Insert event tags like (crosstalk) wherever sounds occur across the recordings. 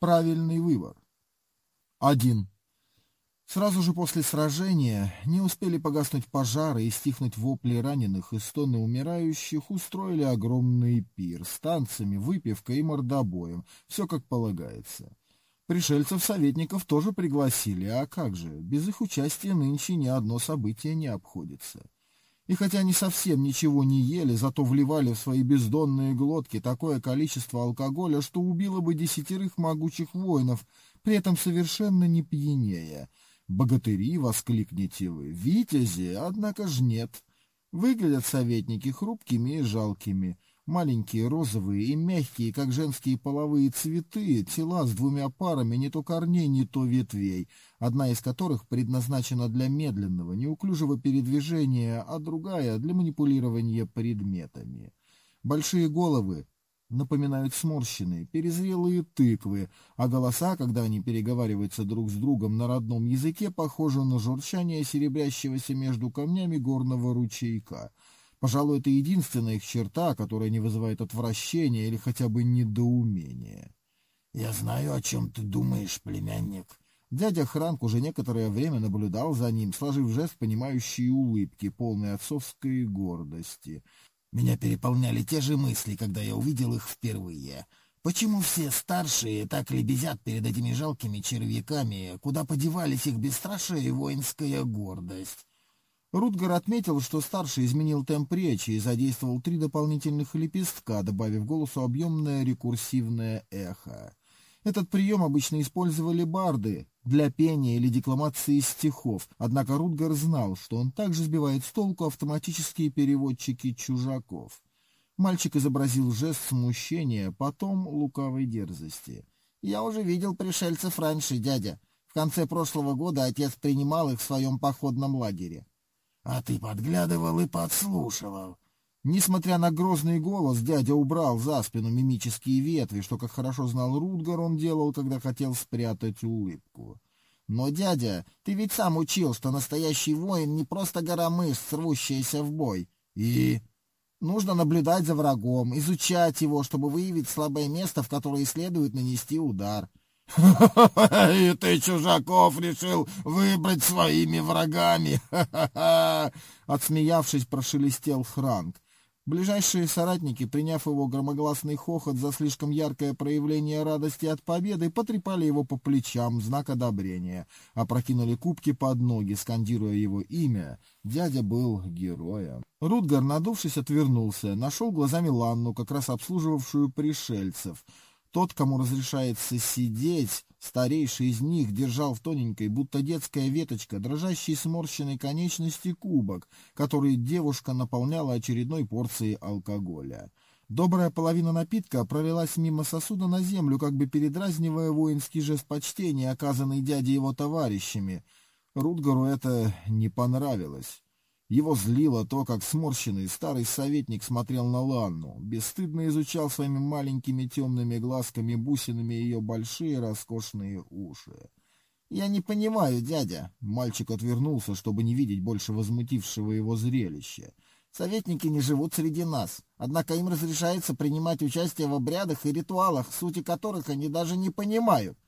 Правильный выбор. 1. Сразу же после сражения не успели погаснуть пожары и стихнуть вопли раненых и стоны умирающих, устроили огромный пир с танцами, выпивкой и мордобоем, все как полагается. Пришельцев-советников тоже пригласили, а как же, без их участия нынче ни одно событие не обходится. И хотя они совсем ничего не ели, зато вливали в свои бездонные глотки такое количество алкоголя, что убило бы десятерых могучих воинов, при этом совершенно не пьянее — Богатыри, воскликнете вы, витязи, однако ж нет. Выглядят советники хрупкими и жалкими, маленькие розовые и мягкие, как женские половые цветы, тела с двумя парами не то корней, не то ветвей, одна из которых предназначена для медленного, неуклюжего передвижения, а другая — для манипулирования предметами. Большие головы, напоминают сморщенные, перезрелые тыквы, а голоса, когда они переговариваются друг с другом на родном языке, похожи на журчание серебрящегося между камнями горного ручейка. Пожалуй, это единственная их черта, которая не вызывает отвращения или хотя бы недоумения. — Я знаю, о чем ты думаешь, племянник. Дядя Хранк уже некоторое время наблюдал за ним, сложив жест понимающей улыбки, полной отцовской гордости. Меня переполняли те же мысли, когда я увидел их впервые. Почему все старшие так лебезят перед этими жалкими червяками? Куда подевались их бесстрашие и воинская гордость? Рутгар отметил, что старший изменил темп речи и задействовал три дополнительных лепестка, добавив голосу объемное рекурсивное эхо. Этот прием обычно использовали барды для пения или декламации стихов, однако Рутгар знал, что он также сбивает с толку автоматические переводчики чужаков. Мальчик изобразил жест смущения, потом лукавой дерзости. «Я уже видел пришельцев раньше, дядя. В конце прошлого года отец принимал их в своем походном лагере». «А ты подглядывал и подслушивал», Несмотря на грозный голос, дядя убрал за спину мимические ветви, что, как хорошо знал Рутгар, он делал, когда хотел спрятать улыбку. «Но, дядя, ты ведь сам учил, что настоящий воин не просто гора мышц, рвущаяся в бой. И...» «Нужно наблюдать за врагом, изучать его, чтобы выявить слабое место, в которое следует нанести удар». (laughs) «И ты, чужаков, решил выбрать своими врагами!» (laughs) Отсмеявшись, прошелестел Франк. Ближайшие соратники, приняв его громогласный хохот за слишком яркое проявление радости от победы, потрепали его по плечам знак одобрения, опрокинули кубки под ноги, скандируя его имя. Дядя был героем. Рутгар, надувшись, отвернулся, нашел глазами Ланну, как раз обслуживавшую пришельцев — тот, кому разрешается сидеть, старейший из них, держал в тоненькой, будто детская веточка, дрожащей сморщенной конечности кубок, который девушка наполняла очередной порцией алкоголя. Добрая половина напитка пролилась мимо сосуда на землю, как бы передразнивая воинский жест почтения, оказанный дяде его товарищами. Рутгару это не понравилось. Его злило то, как сморщенный старый советник смотрел на Ланну, бесстыдно изучал своими маленькими темными глазками бусинами ее большие роскошные уши. «Я не понимаю, дядя!» Мальчик отвернулся, чтобы не видеть больше возмутившего его зрелища. «Советники не живут среди нас, однако им разрешается принимать участие в обрядах и ритуалах, сути которых они даже не понимают.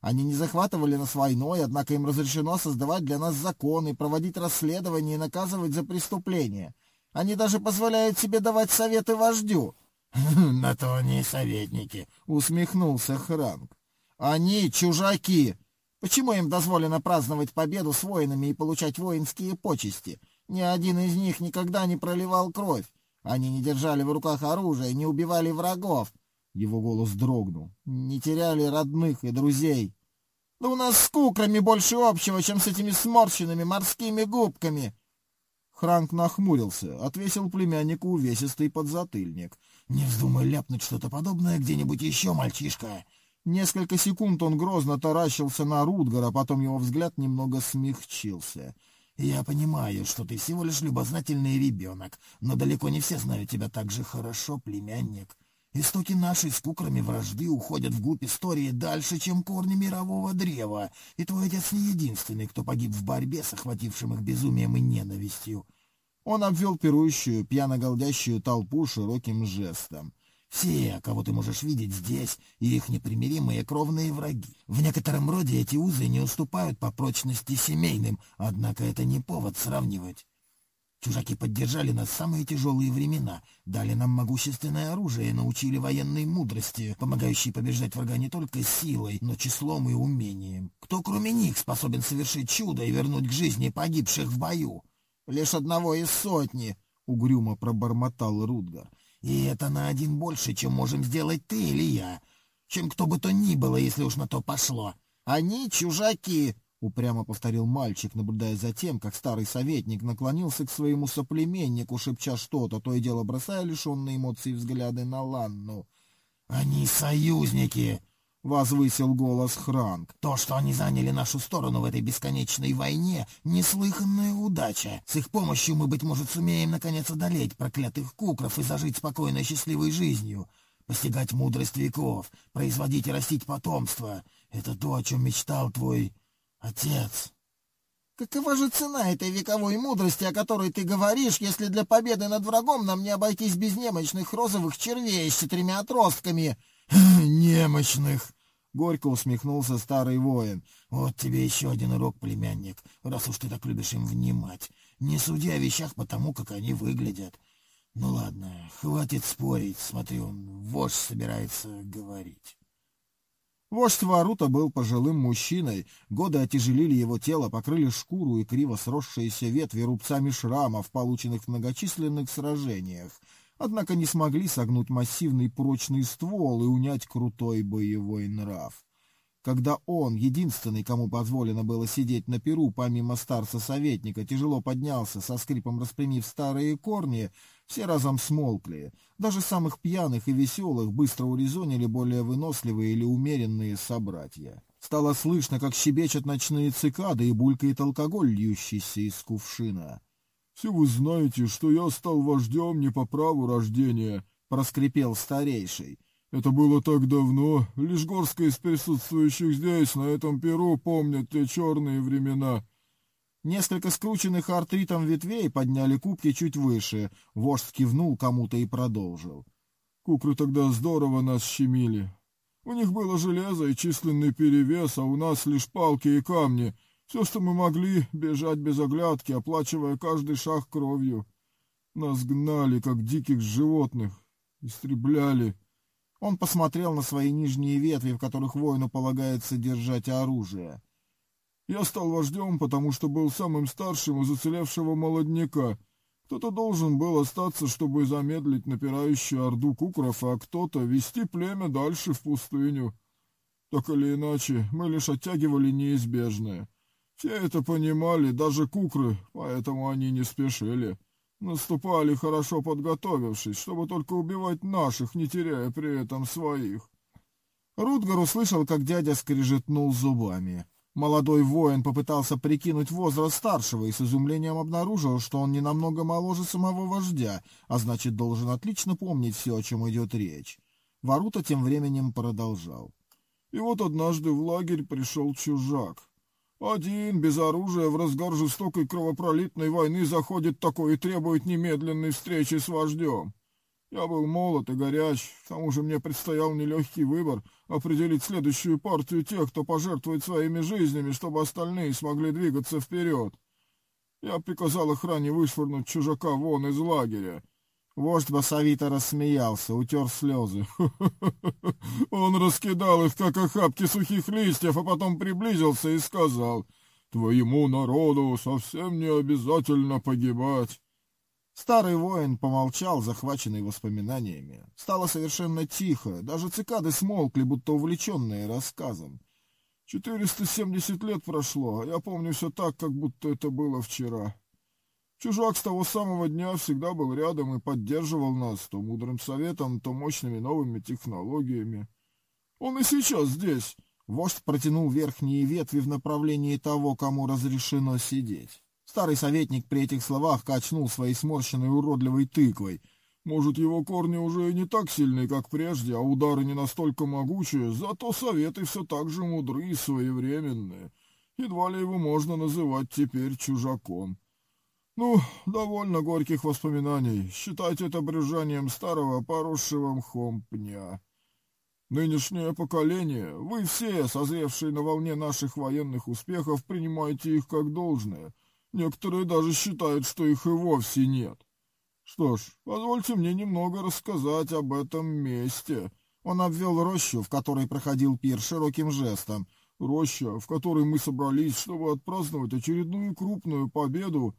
Они не захватывали нас войной, однако им разрешено создавать для нас законы, проводить расследования и наказывать за преступления. Они даже позволяют себе давать советы вождю. — На то они советники, — усмехнулся Хранг. — Они чужаки. Почему им дозволено праздновать победу с воинами и получать воинские почести? Ни один из них никогда не проливал кровь. Они не держали в руках оружие, не убивали врагов. Его голос дрогнул. «Не теряли родных и друзей. Да у нас с кукрами больше общего, чем с этими сморщенными морскими губками!» Хранк нахмурился, отвесил племяннику увесистый подзатыльник. «Не вздумай ляпнуть что-то подобное где-нибудь еще, мальчишка!» Несколько секунд он грозно таращился на Рутгара, потом его взгляд немного смягчился. «Я понимаю, что ты всего лишь любознательный ребенок, но далеко не все знают тебя так же хорошо, племянник. Истоки нашей с кукрами вражды уходят вглубь истории дальше, чем корни мирового древа, и твой отец не единственный, кто погиб в борьбе с охватившим их безумием и ненавистью. Он обвел пирующую, пьяно голдящую толпу широким жестом. Все, кого ты можешь видеть здесь, и их непримиримые кровные враги. В некотором роде эти узы не уступают по прочности семейным, однако это не повод сравнивать. Чужаки поддержали нас в самые тяжелые времена, дали нам могущественное оружие и научили военной мудрости, помогающей побеждать врага не только силой, но числом и умением. Кто кроме них способен совершить чудо и вернуть к жизни погибших в бою? Лишь одного из сотни, — угрюмо пробормотал Рудгар. И это на один больше, чем можем сделать ты или я, чем кто бы то ни было, если уж на то пошло. Они чужаки, — упрямо повторил мальчик, наблюдая за тем, как старый советник наклонился к своему соплеменнику, шепча что-то, то и дело бросая лишенные эмоций взгляды на Ланну. «Они союзники!» — возвысил голос Хранг. «То, что они заняли нашу сторону в этой бесконечной войне, — неслыханная удача. С их помощью мы, быть может, сумеем наконец одолеть проклятых кукров и зажить спокойной счастливой жизнью. Постигать мудрость веков, производить и растить потомство — это то, о чем мечтал твой Отец! Какова же цена этой вековой мудрости, о которой ты говоришь, если для победы над врагом нам не обойтись без немощных розовых червей с четырьмя отростками? (laughs) Немощных! Горько усмехнулся старый воин. Вот тебе еще один урок, племянник, раз уж ты так любишь им внимать. Не суди о вещах по тому, как они выглядят. Ну ладно, хватит спорить, смотри, он вождь собирается говорить. Вождь Варута был пожилым мужчиной, годы отяжелили его тело, покрыли шкуру и криво сросшиеся ветви рубцами шрамов, полученных в многочисленных сражениях, однако не смогли согнуть массивный прочный ствол и унять крутой боевой нрав. Когда он, единственный, кому позволено было сидеть на перу, помимо старца-советника, тяжело поднялся, со скрипом распрямив старые корни, все разом смолкли. Даже самых пьяных и веселых быстро урезонили более выносливые или умеренные собратья. Стало слышно, как щебечут ночные цикады и булькает алкоголь, льющийся из кувшина. — Все вы знаете, что я стал вождем не по праву рождения, — проскрипел старейший. — Это было так давно. Лишь горстка из присутствующих здесь, на этом перу, помнят те черные времена. Несколько скрученных артритом ветвей подняли кубки чуть выше. Вождь кивнул кому-то и продолжил. Кукры тогда здорово нас щемили. У них было железо и численный перевес, а у нас лишь палки и камни. Все, что мы могли, бежать без оглядки, оплачивая каждый шаг кровью. Нас гнали, как диких животных, истребляли. Он посмотрел на свои нижние ветви, в которых воину полагается держать оружие. Я стал вождем, потому что был самым старшим из уцелевшего молодняка. Кто-то должен был остаться, чтобы замедлить напирающую орду кукров, а кто-то вести племя дальше в пустыню. Так или иначе, мы лишь оттягивали неизбежное. Все это понимали, даже кукры, поэтому они не спешили. Наступали, хорошо подготовившись, чтобы только убивать наших, не теряя при этом своих. Рутгар услышал, как дядя скрежетнул зубами. Молодой воин попытался прикинуть возраст старшего и с изумлением обнаружил, что он не намного моложе самого вождя, а значит, должен отлично помнить все, о чем идет речь. Варута тем временем продолжал. И вот однажды в лагерь пришел чужак. Один, без оружия, в разгар жестокой кровопролитной войны заходит такой и требует немедленной встречи с вождем. Я был молод и горяч, к тому же мне предстоял нелегкий выбор определить следующую партию тех, кто пожертвует своими жизнями, чтобы остальные смогли двигаться вперед. Я приказал охране вышвырнуть чужака вон из лагеря. Вождь басовито рассмеялся, утер слезы. (laughs) Он раскидал их, как охапки сухих листьев, а потом приблизился и сказал, «Твоему народу совсем не обязательно погибать». Старый воин помолчал, захваченный воспоминаниями. Стало совершенно тихо, даже цикады смолкли, будто увлеченные рассказом. «Четыреста семьдесят лет прошло, а я помню все так, как будто это было вчера. Чужак с того самого дня всегда был рядом и поддерживал нас то мудрым советом, то мощными новыми технологиями. Он и сейчас здесь». Вождь протянул верхние ветви в направлении того, кому разрешено сидеть. Старый советник при этих словах качнул своей сморщенной уродливой тыквой. Может, его корни уже не так сильны, как прежде, а удары не настолько могучие, зато советы все так же мудры и своевременные. Едва ли его можно называть теперь чужаком. Ну, довольно горьких воспоминаний. Считайте это брюзжанием старого, поросшего мхом пня. Нынешнее поколение, вы все, созревшие на волне наших военных успехов, принимаете их как должное. Некоторые даже считают, что их и вовсе нет. Что ж, позвольте мне немного рассказать об этом месте. Он обвел рощу, в которой проходил пир, широким жестом. Роща, в которой мы собрались, чтобы отпраздновать очередную крупную победу,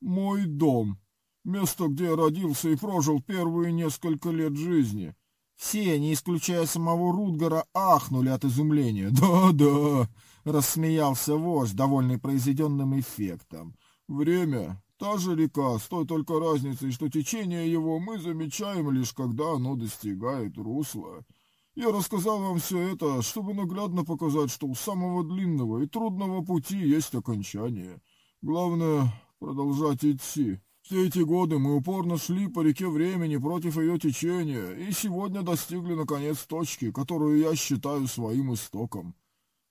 мой дом. Место, где я родился и прожил первые несколько лет жизни. Все, не исключая самого Рутгара, ахнули от изумления. «Да-да!» — рассмеялся вождь, довольный произведенным эффектом. «Время — та же река, с той только разницей, что течение его мы замечаем лишь, когда оно достигает русла. Я рассказал вам все это, чтобы наглядно показать, что у самого длинного и трудного пути есть окончание. Главное продолжать идти. Все эти годы мы упорно шли по реке времени против ее течения, и сегодня достигли, наконец, точки, которую я считаю своим истоком.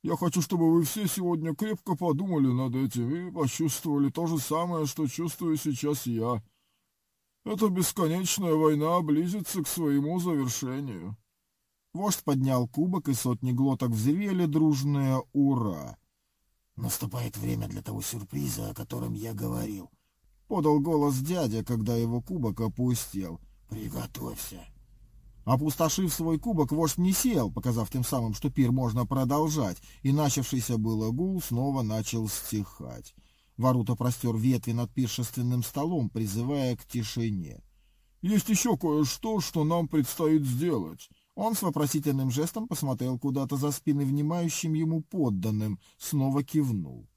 Я хочу, чтобы вы все сегодня крепко подумали над этим и почувствовали то же самое, что чувствую сейчас я. Эта бесконечная война близится к своему завершению. Вождь поднял кубок, и сотни глоток взревели дружное «Ура!». Наступает время для того сюрприза, о котором я говорил. Подал голос дядя, когда его кубок опустел. Приготовься. Опустошив свой кубок, вождь не сел, показав тем самым, что пир можно продолжать, и начавшийся было гул снова начал стихать. Варута простер ветви над пиршественным столом, призывая к тишине. «Есть еще кое-что, что нам предстоит сделать. Он с вопросительным жестом посмотрел куда-то за спины внимающим ему подданным, снова кивнул.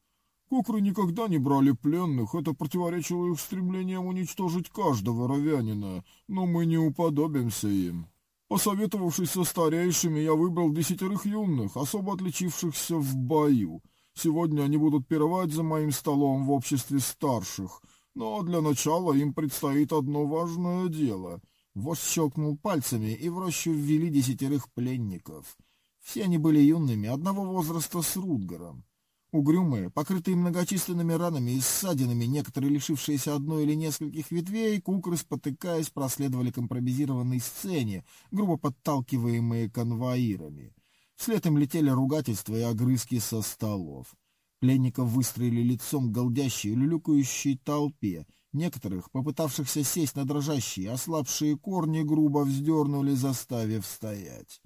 Кукры никогда не брали пленных, это противоречило их стремлениям уничтожить каждого ровянина, но мы не уподобимся им. Посоветовавшись со старейшими, я выбрал десятерых юных, особо отличившихся в бою. Сегодня они будут пировать за моим столом в обществе старших, но для начала им предстоит одно важное дело — Вождь щелкнул пальцами, и в рощу ввели десятерых пленников. Все они были юными, одного возраста с Рутгаром. Угрюмые, покрытые многочисленными ранами и ссадинами, некоторые лишившиеся одной или нескольких ветвей, кукры, спотыкаясь, проследовали к импровизированной сцене, грубо подталкиваемые конвоирами. Вслед им летели ругательства и огрызки со столов. Пленников выстроили лицом к голдящей, люлюкающей толпе — Некоторых, попытавшихся сесть на дрожащие, ослабшие корни, грубо вздернули, заставив стоять.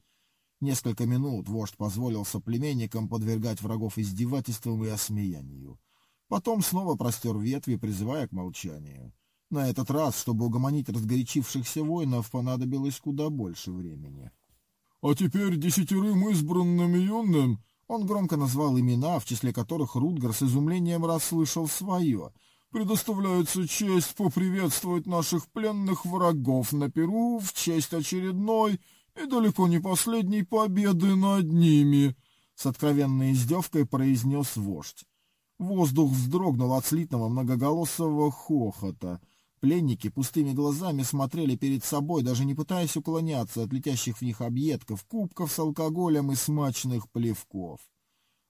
Несколько минут вождь позволил соплеменникам подвергать врагов издевательствам и осмеянию. Потом снова простер ветви, призывая к молчанию. На этот раз, чтобы угомонить разгорячившихся воинов, понадобилось куда больше времени. — А теперь десятерым избранным юным он громко назвал имена, в числе которых Рутгар с изумлением расслышал свое — предоставляется честь поприветствовать наших пленных врагов на Перу в честь очередной и далеко не последней победы над ними, — с откровенной издевкой произнес вождь. Воздух вздрогнул от слитного многоголосого хохота. Пленники пустыми глазами смотрели перед собой, даже не пытаясь уклоняться от летящих в них объедков, кубков с алкоголем и смачных плевков.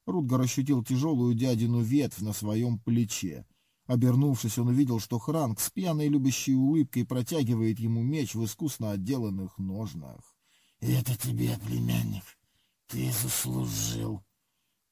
Рутгар ощутил тяжелую дядину ветвь на своем плече. Обернувшись, он увидел, что Хранк с пьяной любящей улыбкой протягивает ему меч в искусно отделанных ножнах. — Это тебе, племянник, ты заслужил.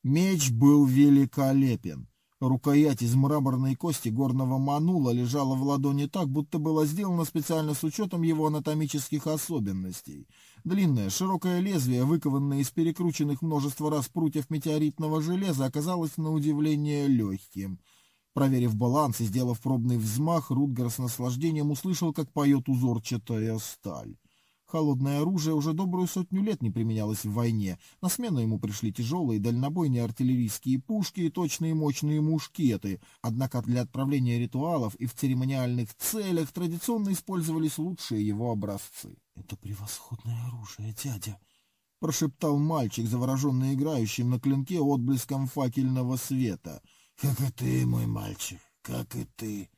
Меч был великолепен. Рукоять из мраморной кости горного манула лежала в ладони так, будто была сделана специально с учетом его анатомических особенностей. Длинное, широкое лезвие, выкованное из перекрученных множество раз прутьев метеоритного железа, оказалось на удивление легким — Проверив баланс и сделав пробный взмах, Рутгар с наслаждением услышал, как поет узорчатая сталь. Холодное оружие уже добрую сотню лет не применялось в войне. На смену ему пришли тяжелые дальнобойные артиллерийские пушки и точные мощные мушкеты. Однако для отправления ритуалов и в церемониальных целях традиционно использовались лучшие его образцы. — Это превосходное оружие, дядя! — прошептал мальчик, завороженный играющим на клинке отблеском факельного света — как и ты, мой мальчик, как и ты.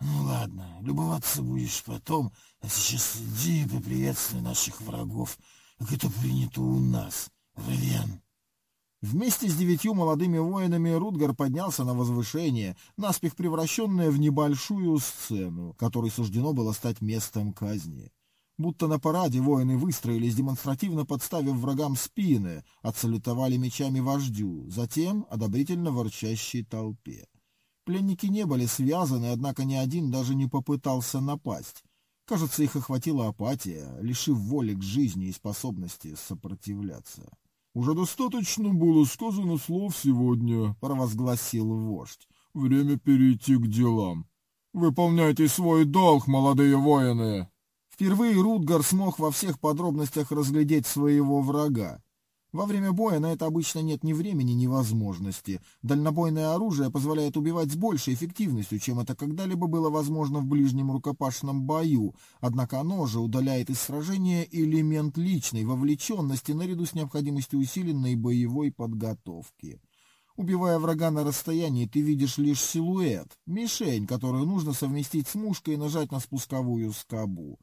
Ну ладно, любоваться будешь потом, а сейчас иди и поприветствуй наших врагов, как это принято у нас, Равен. Вместе с девятью молодыми воинами Рутгар поднялся на возвышение, наспех превращенное в небольшую сцену, которой суждено было стать местом казни. Будто на параде воины выстроились, демонстративно подставив врагам спины, отсалютовали мечами вождю, затем одобрительно ворчащей толпе. Пленники не были связаны, однако ни один даже не попытался напасть. Кажется, их охватила апатия, лишив воли к жизни и способности сопротивляться. «Уже достаточно было сказано слов сегодня», — провозгласил вождь. «Время перейти к делам. Выполняйте свой долг, молодые воины!» Впервые Рутгар смог во всех подробностях разглядеть своего врага. Во время боя на это обычно нет ни времени, ни возможности. Дальнобойное оружие позволяет убивать с большей эффективностью, чем это когда-либо было возможно в ближнем рукопашном бою, однако оно же удаляет из сражения элемент личной вовлеченности наряду с необходимостью усиленной боевой подготовки. Убивая врага на расстоянии, ты видишь лишь силуэт, мишень, которую нужно совместить с мушкой и нажать на спусковую скобу.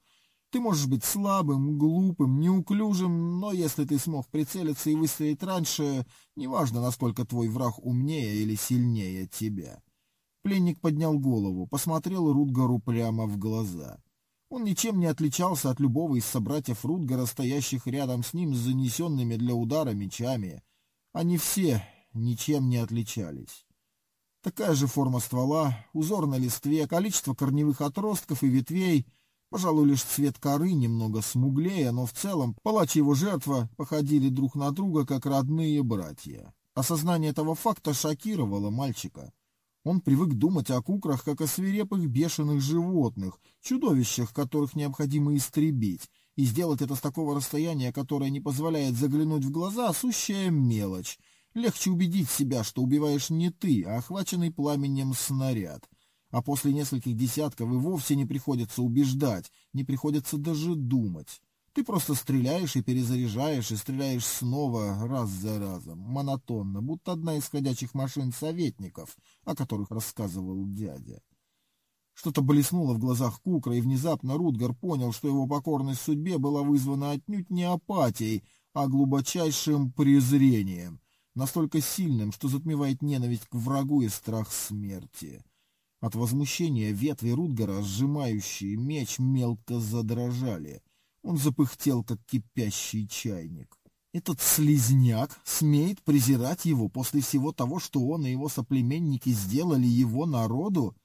Ты можешь быть слабым, глупым, неуклюжим, но если ты смог прицелиться и выстрелить раньше, неважно, насколько твой враг умнее или сильнее тебя. Пленник поднял голову, посмотрел Рутгару прямо в глаза. Он ничем не отличался от любого из собратьев Рутгара, стоящих рядом с ним с занесенными для удара мечами. Они все ничем не отличались. Такая же форма ствола, узор на листве, количество корневых отростков и ветвей — Пожалуй, лишь цвет коры немного смуглее, но в целом палач и его жертва походили друг на друга, как родные братья. Осознание этого факта шокировало мальчика. Он привык думать о кукрах, как о свирепых бешеных животных, чудовищах, которых необходимо истребить, и сделать это с такого расстояния, которое не позволяет заглянуть в глаза, сущая мелочь. Легче убедить себя, что убиваешь не ты, а охваченный пламенем снаряд — а после нескольких десятков и вовсе не приходится убеждать, не приходится даже думать. Ты просто стреляешь и перезаряжаешь, и стреляешь снова, раз за разом, монотонно, будто одна из ходячих машин советников, о которых рассказывал дядя. Что-то блеснуло в глазах Кукра, и внезапно Рутгар понял, что его покорность судьбе была вызвана отнюдь не апатией, а глубочайшим презрением, настолько сильным, что затмевает ненависть к врагу и страх смерти. От возмущения ветви Рутгара, сжимающие меч, мелко задрожали. Он запыхтел, как кипящий чайник. Этот слизняк смеет презирать его после всего того, что он и его соплеменники сделали его народу?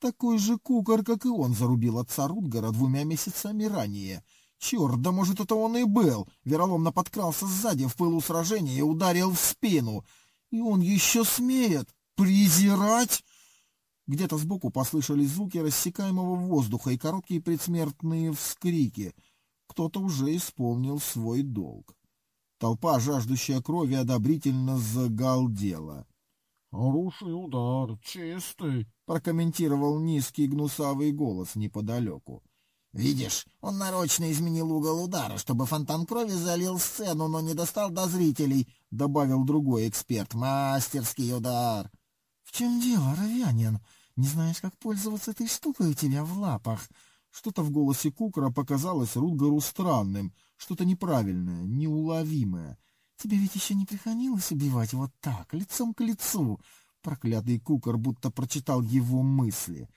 Такой же кукор, как и он, зарубил отца Рутгара двумя месяцами ранее. Черт, да может это он и был! Вероломно подкрался сзади в пылу сражения и ударил в спину. И он еще смеет презирать? Где-то сбоку послышались звуки рассекаемого воздуха и короткие предсмертные вскрики. Кто-то уже исполнил свой долг. Толпа, жаждущая крови, одобрительно загалдела. «Хороший удар, чистый», — прокомментировал низкий гнусавый голос неподалеку. «Видишь, он нарочно изменил угол удара, чтобы фонтан крови залил сцену, но не достал до зрителей», — добавил другой эксперт. «Мастерский удар». «В чем дело, Равянин? Не знаешь, как пользоваться этой штукой у тебя в лапах?» Что-то в голосе Кукра показалось Рутгару странным, что-то неправильное, неуловимое. «Тебе ведь еще не приходилось убивать вот так, лицом к лицу?» Проклятый Кукор будто прочитал его мысли.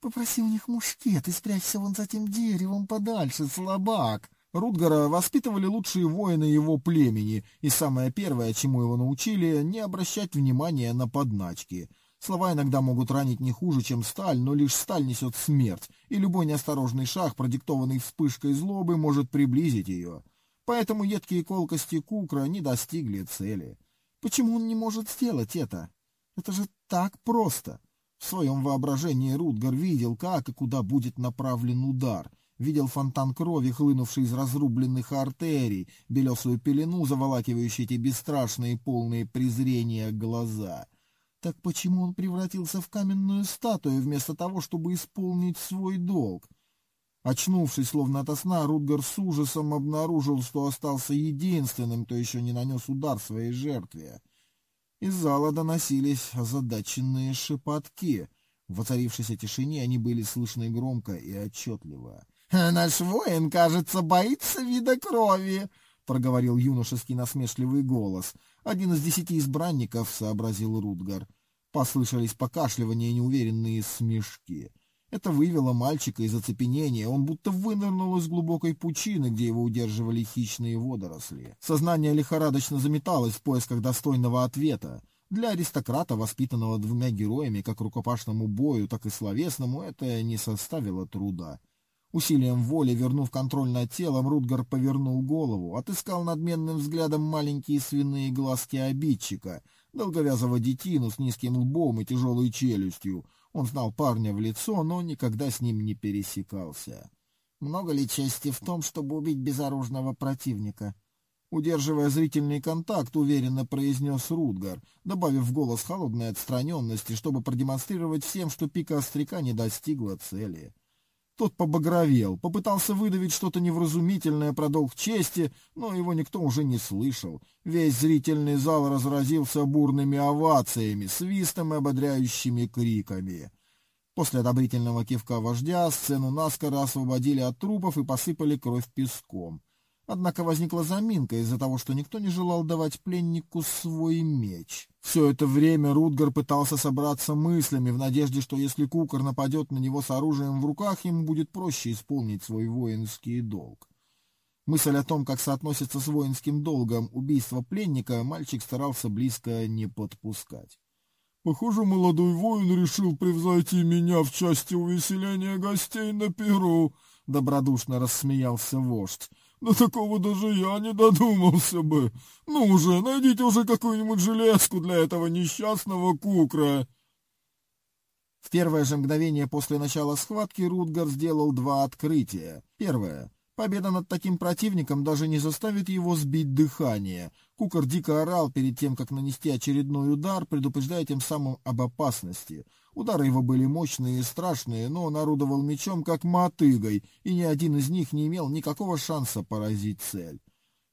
«Попроси у них мушкет и спрячься вон за тем деревом подальше, слабак!» Рутгара воспитывали лучшие воины его племени, и самое первое, чему его научили, не обращать внимания на подначки — Слова иногда могут ранить не хуже, чем сталь, но лишь сталь несет смерть, и любой неосторожный шаг, продиктованный вспышкой злобы, может приблизить ее. Поэтому едкие колкости Кукра не достигли цели. Почему он не может сделать это? Это же так просто. В своем воображении Рутгар видел, как и куда будет направлен удар. Видел фонтан крови, хлынувший из разрубленных артерий, белесую пелену, заволакивающую эти бесстрашные, полные презрения глаза — так почему он превратился в каменную статую, вместо того, чтобы исполнить свой долг? Очнувшись, словно ото сна, Рутгар с ужасом обнаружил, что остался единственным, кто еще не нанес удар своей жертве. Из зала доносились озадаченные шепотки. В воцарившейся тишине они были слышны громко и отчетливо. «Наш воин, кажется, боится вида крови!» проговорил юношеский насмешливый голос. Один из десяти избранников, сообразил Рутгар. Послышались покашливания и неуверенные смешки. Это вывело мальчика из оцепенения, он будто вынырнул из глубокой пучины, где его удерживали хищные водоросли. Сознание лихорадочно заметалось в поисках достойного ответа. Для аристократа, воспитанного двумя героями, как рукопашному бою, так и словесному, это не составило труда. Усилием воли, вернув контроль над телом, Рутгар повернул голову, отыскал надменным взглядом маленькие свиные глазки обидчика, долговязого детину с низким лбом и тяжелой челюстью, он знал парня в лицо, но никогда с ним не пересекался. Много ли чести в том, чтобы убить безоружного противника? Удерживая зрительный контакт, уверенно произнес Рутгар, добавив в голос холодной отстраненности, чтобы продемонстрировать всем, что пика остряка не достигла цели. Тот побагровел, попытался выдавить что-то невразумительное про долг чести, но его никто уже не слышал. Весь зрительный зал разразился бурными овациями, свистом и ободряющими криками. После одобрительного кивка вождя сцену наскоро освободили от трупов и посыпали кровь песком. Однако возникла заминка из-за того, что никто не желал давать пленнику свой меч. Все это время Рутгар пытался собраться мыслями в надежде, что если Кукор нападет на него с оружием в руках, ему будет проще исполнить свой воинский долг. Мысль о том, как соотносится с воинским долгом убийство пленника, мальчик старался близко не подпускать. «Похоже, молодой воин решил превзойти меня в части увеселения гостей на Перу», — добродушно рассмеялся вождь. До такого даже я не додумался бы. Ну уже, найдите уже какую-нибудь железку для этого несчастного кукра. В первое же мгновение после начала схватки Рутгар сделал два открытия. Первое. Победа над таким противником даже не заставит его сбить дыхание. Кукор дико орал перед тем, как нанести очередной удар, предупреждая тем самым об опасности. Удары его были мощные и страшные, но он орудовал мечом как мотыгой, и ни один из них не имел никакого шанса поразить цель.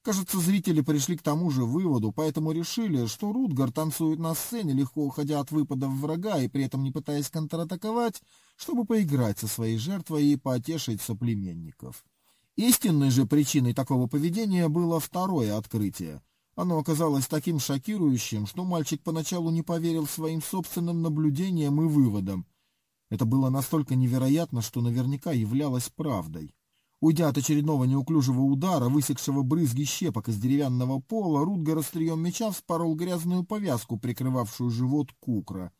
Кажется, зрители пришли к тому же выводу, поэтому решили, что Рутгар танцует на сцене, легко уходя от выпадов врага и при этом не пытаясь контратаковать, чтобы поиграть со своей жертвой и потешить соплеменников. Истинной же причиной такого поведения было второе открытие. Оно оказалось таким шокирующим, что мальчик поначалу не поверил своим собственным наблюдениям и выводам. Это было настолько невероятно, что наверняка являлось правдой. Уйдя от очередного неуклюжего удара, высекшего брызги щепок из деревянного пола, Рутгар острием меча вспорол грязную повязку, прикрывавшую живот кукра.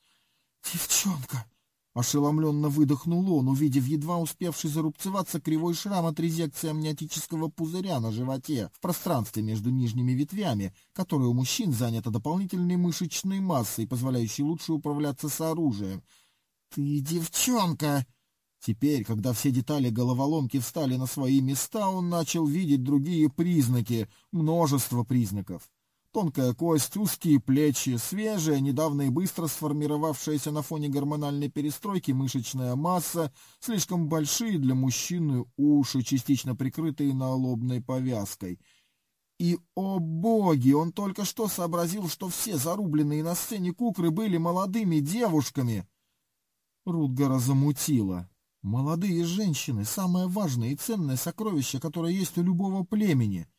«Девчонка!» Ошеломленно выдохнул он, увидев едва успевший зарубцеваться кривой шрам от резекции амниотического пузыря на животе в пространстве между нижними ветвями, которое у мужчин занято дополнительной мышечной массой, позволяющей лучше управляться с оружием. «Ты девчонка!» Теперь, когда все детали головоломки встали на свои места, он начал видеть другие признаки, множество признаков. Тонкая кость, узкие плечи, свежая, недавно и быстро сформировавшаяся на фоне гормональной перестройки мышечная масса, слишком большие для мужчины уши, частично прикрытые налобной повязкой. И, о боги, он только что сообразил, что все зарубленные на сцене кукры были молодыми девушками. Рутгара замутила. Молодые женщины — самое важное и ценное сокровище, которое есть у любого племени —